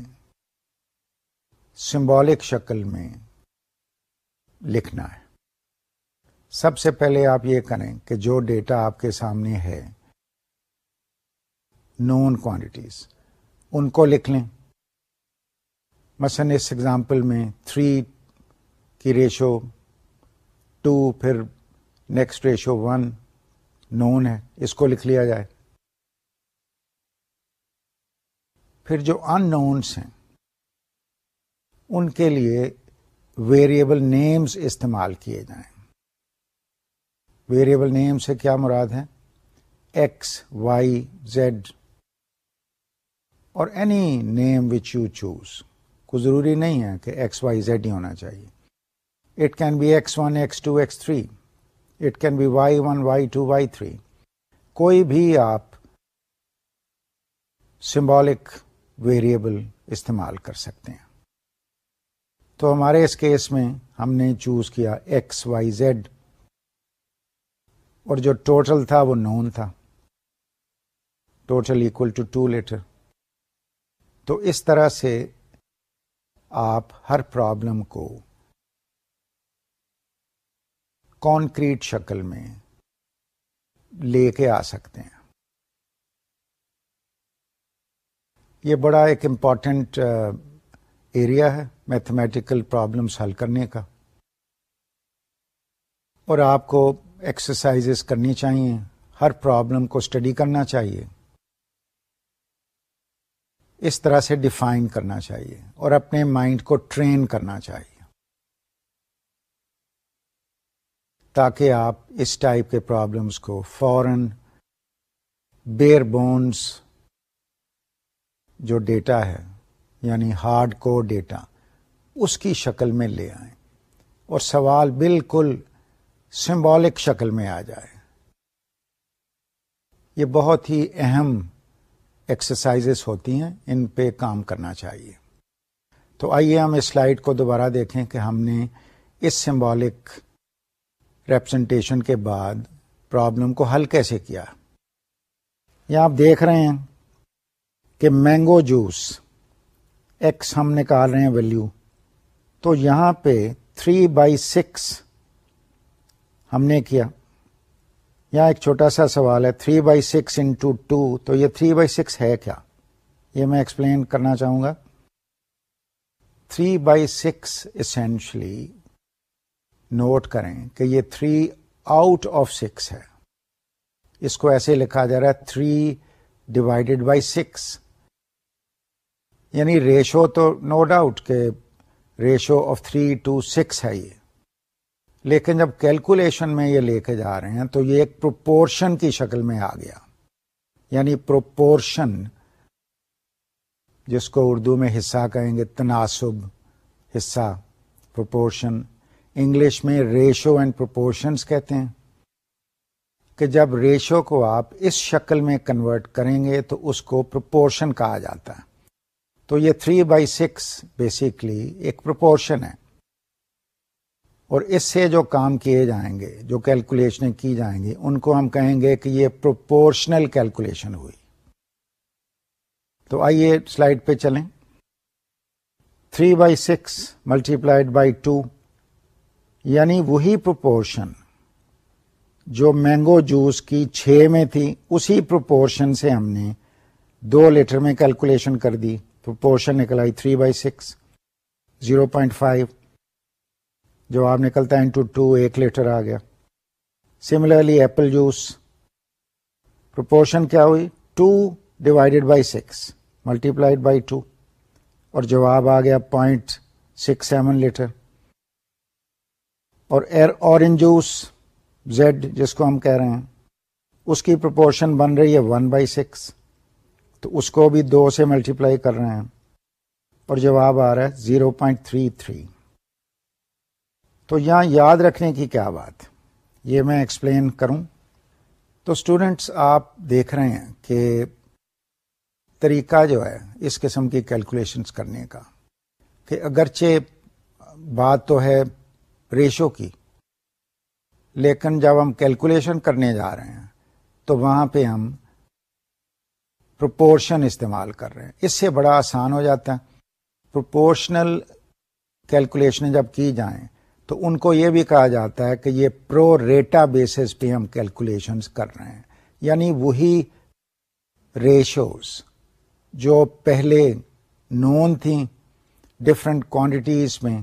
سمبولک شکل میں لکھنا ہے۔ سب سے پہلے آپ یہ کریں کہ جو ڈیٹا آپ کے سامنے ہے نون کوانٹیٹیز ان کو لکھ لیں۔ مثلا اس ایگزامپل میں تھری کی ریشو ٹو پھر نیکسٹ ریشو ون نون ہے، اس کو لکھ لیا جائے۔ پھر جو ان نونس ہیں، ان کے لیے ویریبل نیمز استعمال کیے جائیں۔ ویریبل نیم سے کیا مراد ہے؟ X, Y, Z. اور any name which you choose کو ضروری نہیں ہے کہ ایکس، وائی، زیڈ ہی ہونا چاہیے۔ It can be X one, X two, X three. It can be Y one Y two Y three کوئی بھی آپ سمبولک ویریبل استعمال کر سکتے ہیں۔ تو ہمارے اس کیس میں ہم نے چوز کیا ایکس وائی زیڈ اور جو ٹوٹل تھا وہ نون تھا۔ Total equal to two litre تو اس طرح سے آپ ہر پرابلم کو کانکریٹ شکل میں لے کے آ سکتے ہیں۔ یہ بڑا ایک امپورٹنٹ ایریا ہے میتھمیٹیکل پرابلمس حل کرنے کا۔ اور آپ کو ایکسرسائز کرنی چاہیے، ہر پرابلم کو اسٹڈی کرنا چاہیے۔ اس طرح سے ڈیفائن کرنا چاہیے اور اپنے مائنڈ کو ٹرین کرنا چاہیے۔ تاکہ آپ اس ٹائپ کے پرابلمس کو فورن بیئر بونس جو ڈیٹا ہے یعنی ہارڈ کو ڈیٹا اس کی شکل میں لے آئیں۔ اور سوال بالکل سمبولک شکل میں آ جائے۔ یہ بہت ہی اہم ایکسرسائز ہوتی ہیں، ان پہ کام کرنا چاہیے۔ تو آئیے ہم اس سلائڈ کو دوبارہ دیکھیں کہ ہم نے اس سمبولک ریپرزنٹیشن کے بعد پرابلم کو حل کیسے کیا؟ یہ آپ دیکھ رہے ہیں کہ مینگو جوس ایکس ہم نکال رہے ہیں ویلو تو یہاں پہ تھری بائی سکس ہم نے کیا. یہاں ایک چھوٹا سا سوال ہے. Three by six into two تو یہ تھری بائی سکس ہے کیا؟ یہ میں ایکسپلین کرنا چاہوں گا. Three by six essentially note کریں کہ یہ تھری آؤٹ آف سکس ہے۔ اس کو ایسے لکھا جا رہا ہے تھری ڈیوائڈیڈ بائی سکس یعنی ریشو تو نو ڈاؤٹ کہ ratio of three to six ہے یہ۔ لیکن جب کیلکولیشن میں یہ لے کے جا رہے ہیں تو یہ ایک پروپورشن کی شکل میں آ گیا۔ یعنی پروپورشن جس کو اردو میں حصہ کہیں گے، تناسب حصہ پروپورشن انگلش میں ریشو اینڈ پروپورشنس کہتے ہیں کہ جب ریشو کو آپ اس شکل میں کنورٹ کریں گے تو اس کو پروپورشن کہا جاتا ہے۔ تو یہ تھری بائی سکس بیسکلی ایک پروپورشن ہے۔ اور اس سے جو کام کیے جائیں گے، جو کیلکولیشن کی جائیں گی ان کو ہم کہیں گے کہ یہ پروپورشنل کیلکولیشن ہوئی۔ تو آئیے سلائڈ پہ چلیں۔ Three by six multiplied by two یعنی وہی پروپورشن جو مینگو جوس کی چھ میں تھی، اسی پروپورشن سے ہم نے دو لیٹر میں کیلکولیشن کر دی۔ پروپورشن نکل آئی three by six zero point five جواب نکلتا ہے انٹو ٹو ایک لیٹر آ گیا۔ سملرلی ایپل جوس پروپورشن کیا ہوئی؟ Two divided by six multiplied by two اور جواب آ گیا پوائنٹ سکس سیون لیٹر۔ اور اورنج جوس زیڈ جس کو ہم کہہ رہے ہیں، اس کی پروپورشن بن رہی ہے ون بائی سکس تو اس کو بھی دو سے ملٹی پلائی کر رہے ہیں۔ اور جواب آ رہا ہے زیرو پوائنٹ تھری تھری تو یہاں یاد رکھنے کی کیا بات؟ یہ میں ایکسپلین کروں۔ تو اسٹوڈینٹس آپ دیکھ رہے ہیں کہ طریقہ جو ہے اس قسم کی کیلکولیشنس کرنے کا، کہ اگرچہ بات تو ہے ریشو کی۔ لیکن جب ہم کیلکولیشن کرنے جا رہے ہیں، تو وہاں پہ ہم پروپورشن استعمال کر رہے ہیں۔ اس سے بڑا آسان ہو جاتا ہے۔ پروپورشنل کیلکولیشن جب کی جائیں، تو ان کو یہ بھی کہا جاتا ہے کہ یہ پرو ریٹا بیسس پہ ہم کیلکولیشن کر رہے ہیں۔ یعنی وہی ریشوز جو پہلے نون تھیں ڈفرینٹ کوانٹیٹیز میں۔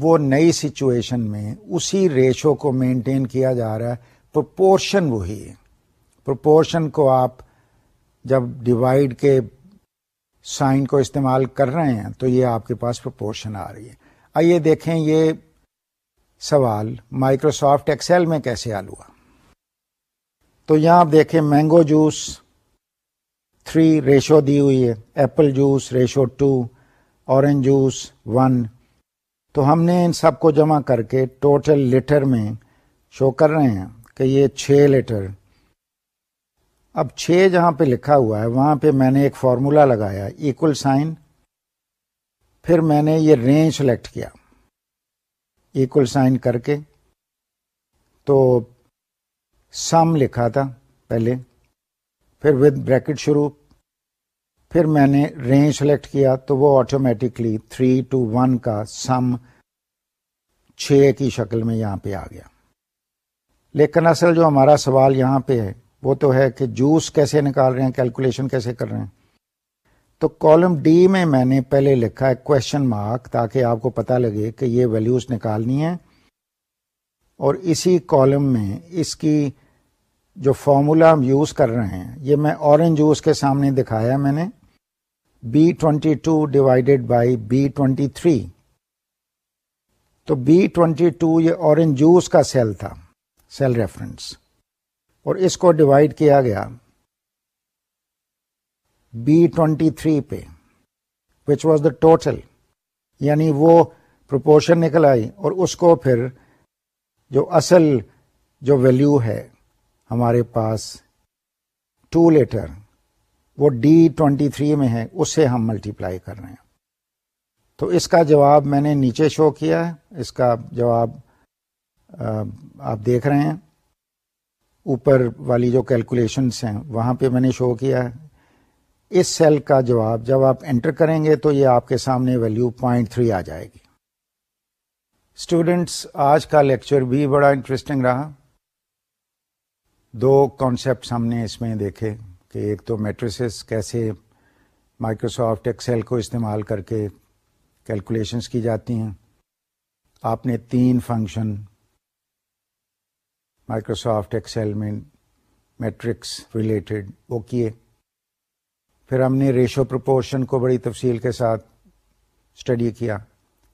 وہ نئی سچویشن میں اسی ریشو کو مینٹین کیا جا رہا ہے پرپورشن وہی ہے۔ پرپورشن کو آپ جب ڈیوائڈ کے سائن کو استعمال کر رہے ہیں تو یہ آپ کے پاس پرپورشن آ رہی ہے۔ آئیے دیکھیں یہ سوال مائکروسافٹ ایکسل میں کیسے حل ہوا۔ تو یہاں آپ دیکھیں مینگو جوس تھری ریشو دی ہوئی ہے، apple juice ratio two orange juice one تو ہم نے ان سب کو جمع کر کے ٹوٹل لیٹر میں شو کر رہے ہیں کہ یہ چھ لیٹر۔ اب چھ جہاں پہ لکھا ہوا ہے، وہاں پہ میں نے ایک فارمولا لگایا ایکول سائن پھر میں نے یہ رینج سلیکٹ کیا ایکول سائن کر کے۔ تو سم لکھا تھا پہلے۔ پھر ود بریکٹ شروع۔ پھر میں نے رینج سلیکٹ کیا تو وہ آٹومیٹکلی تھری ٹو ون کا سم چھ کی شکل میں یہاں پہ آ گیا۔ لیکن اصل جو ہمارا سوال یہاں پہ ہے، وہ تو ہے کہ جوس کیسے نکال رہے ہیں کیلکولیشن کیسے کر رہے ہیں۔ تو کالم ڈی میں میں نے پہلے لکھا ہے کوشچن مارک تاکہ آپ کو پتا لگے کہ یہ ویلوز نکالنی ہے اور اسی کالم میں اس کی جو فارمولا ہم یوز کر رہے ہیں، یہ میں اورنج جوس کے سامنے دکھایا میں نے۔ B twenty two divided by B twenty three تو بی ٹوینٹی ٹو یہ اورنج جوس کا سیل تھا سیل ریفرنس اور اس کو ڈیوائڈ کیا گیا بی ٹوینٹی تھری پہ وچ واز دا ٹوٹل یعنی وہ پروپورشن نکل آئی اور اس کو پھر جو اصل جو ویلو ہے ہمارے پاس ٹو لیٹر وہ ڈی ٹوینٹی تھری میں ہے اس سے ہم ملٹیپلائی کر رہے ہیں۔ تو اس کا جواب میں نے نیچے شو کیا ہے۔ اس کا جواب آپ دیکھ رہے ہیں۔ اوپر والی جو کیلکولیشنس ہیں، وہاں پہ میں نے شو کیا ہے۔ اس سیل کا جواب، جب آپ انٹر کریں گے تو یہ آپ کے سامنے ویلو پوائنٹ تھری آ جائے گی۔ اسٹوڈینٹس آج کا لیکچر بھی بڑا انٹرسٹنگ رہا۔ دو کانسیپٹس ہم نے اس میں دیکھے۔ کہ ایک تو میٹریسز کیسے مائکروسافٹ ایکسل کو استعمال کر کے کیلکولیشنس کی جاتی ہیں۔ آپ نے تین فنکشن مائکروسافٹ ایکسل میں میٹرکس ریلیٹڈ وہ کیے۔ پھر ہم نے ریشو پرپورشن کو بڑی تفصیل کے ساتھ اسٹڈی کیا۔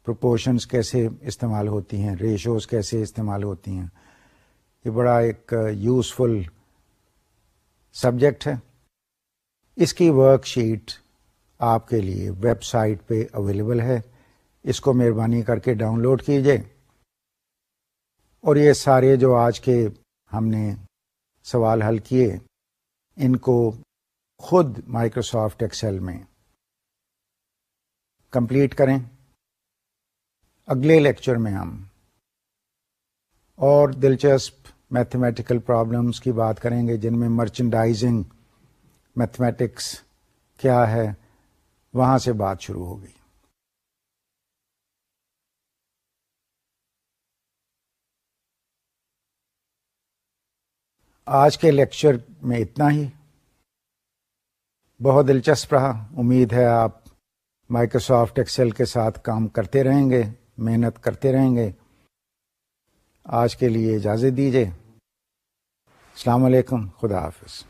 پرپورشنس کیسے استعمال ہوتی ہیں، ریشوز کیسے استعمال ہوتی ہیں۔ یہ بڑا ایک یوزفل سبجیکٹ ہے اس کی ورک شیٹ آپ کے لیے ویب سائٹ پہ اویلیبل ہے۔ اس کو مہربانی کر کے ڈاؤن لوڈ کیجیے اور یہ سارے جو آج کے ہم نے سوال حل کیے، ان کو خود مائکروسافٹ ایکسل میں کمپلیٹ کریں۔ اگلے لیکچر میں ہم اور دلچسپ میتھمیٹیکل پرابلمس کی بات کریں گے، جن میں مرچنڈائزنگ میتھمیٹکس کیا ہے، وہاں سے بات شروع ہوگی آج کے لیکچر میں اتنا ہی۔ بہت دلچسپ رہا۔ امید ہے آپ مائکروسافٹ ایکسل کے ساتھ کام کرتے رہیں گے، محنت کرتے رہیں گے۔ آج کے لیے اجازت دیجیے السلام علیکم خدا حافظ۔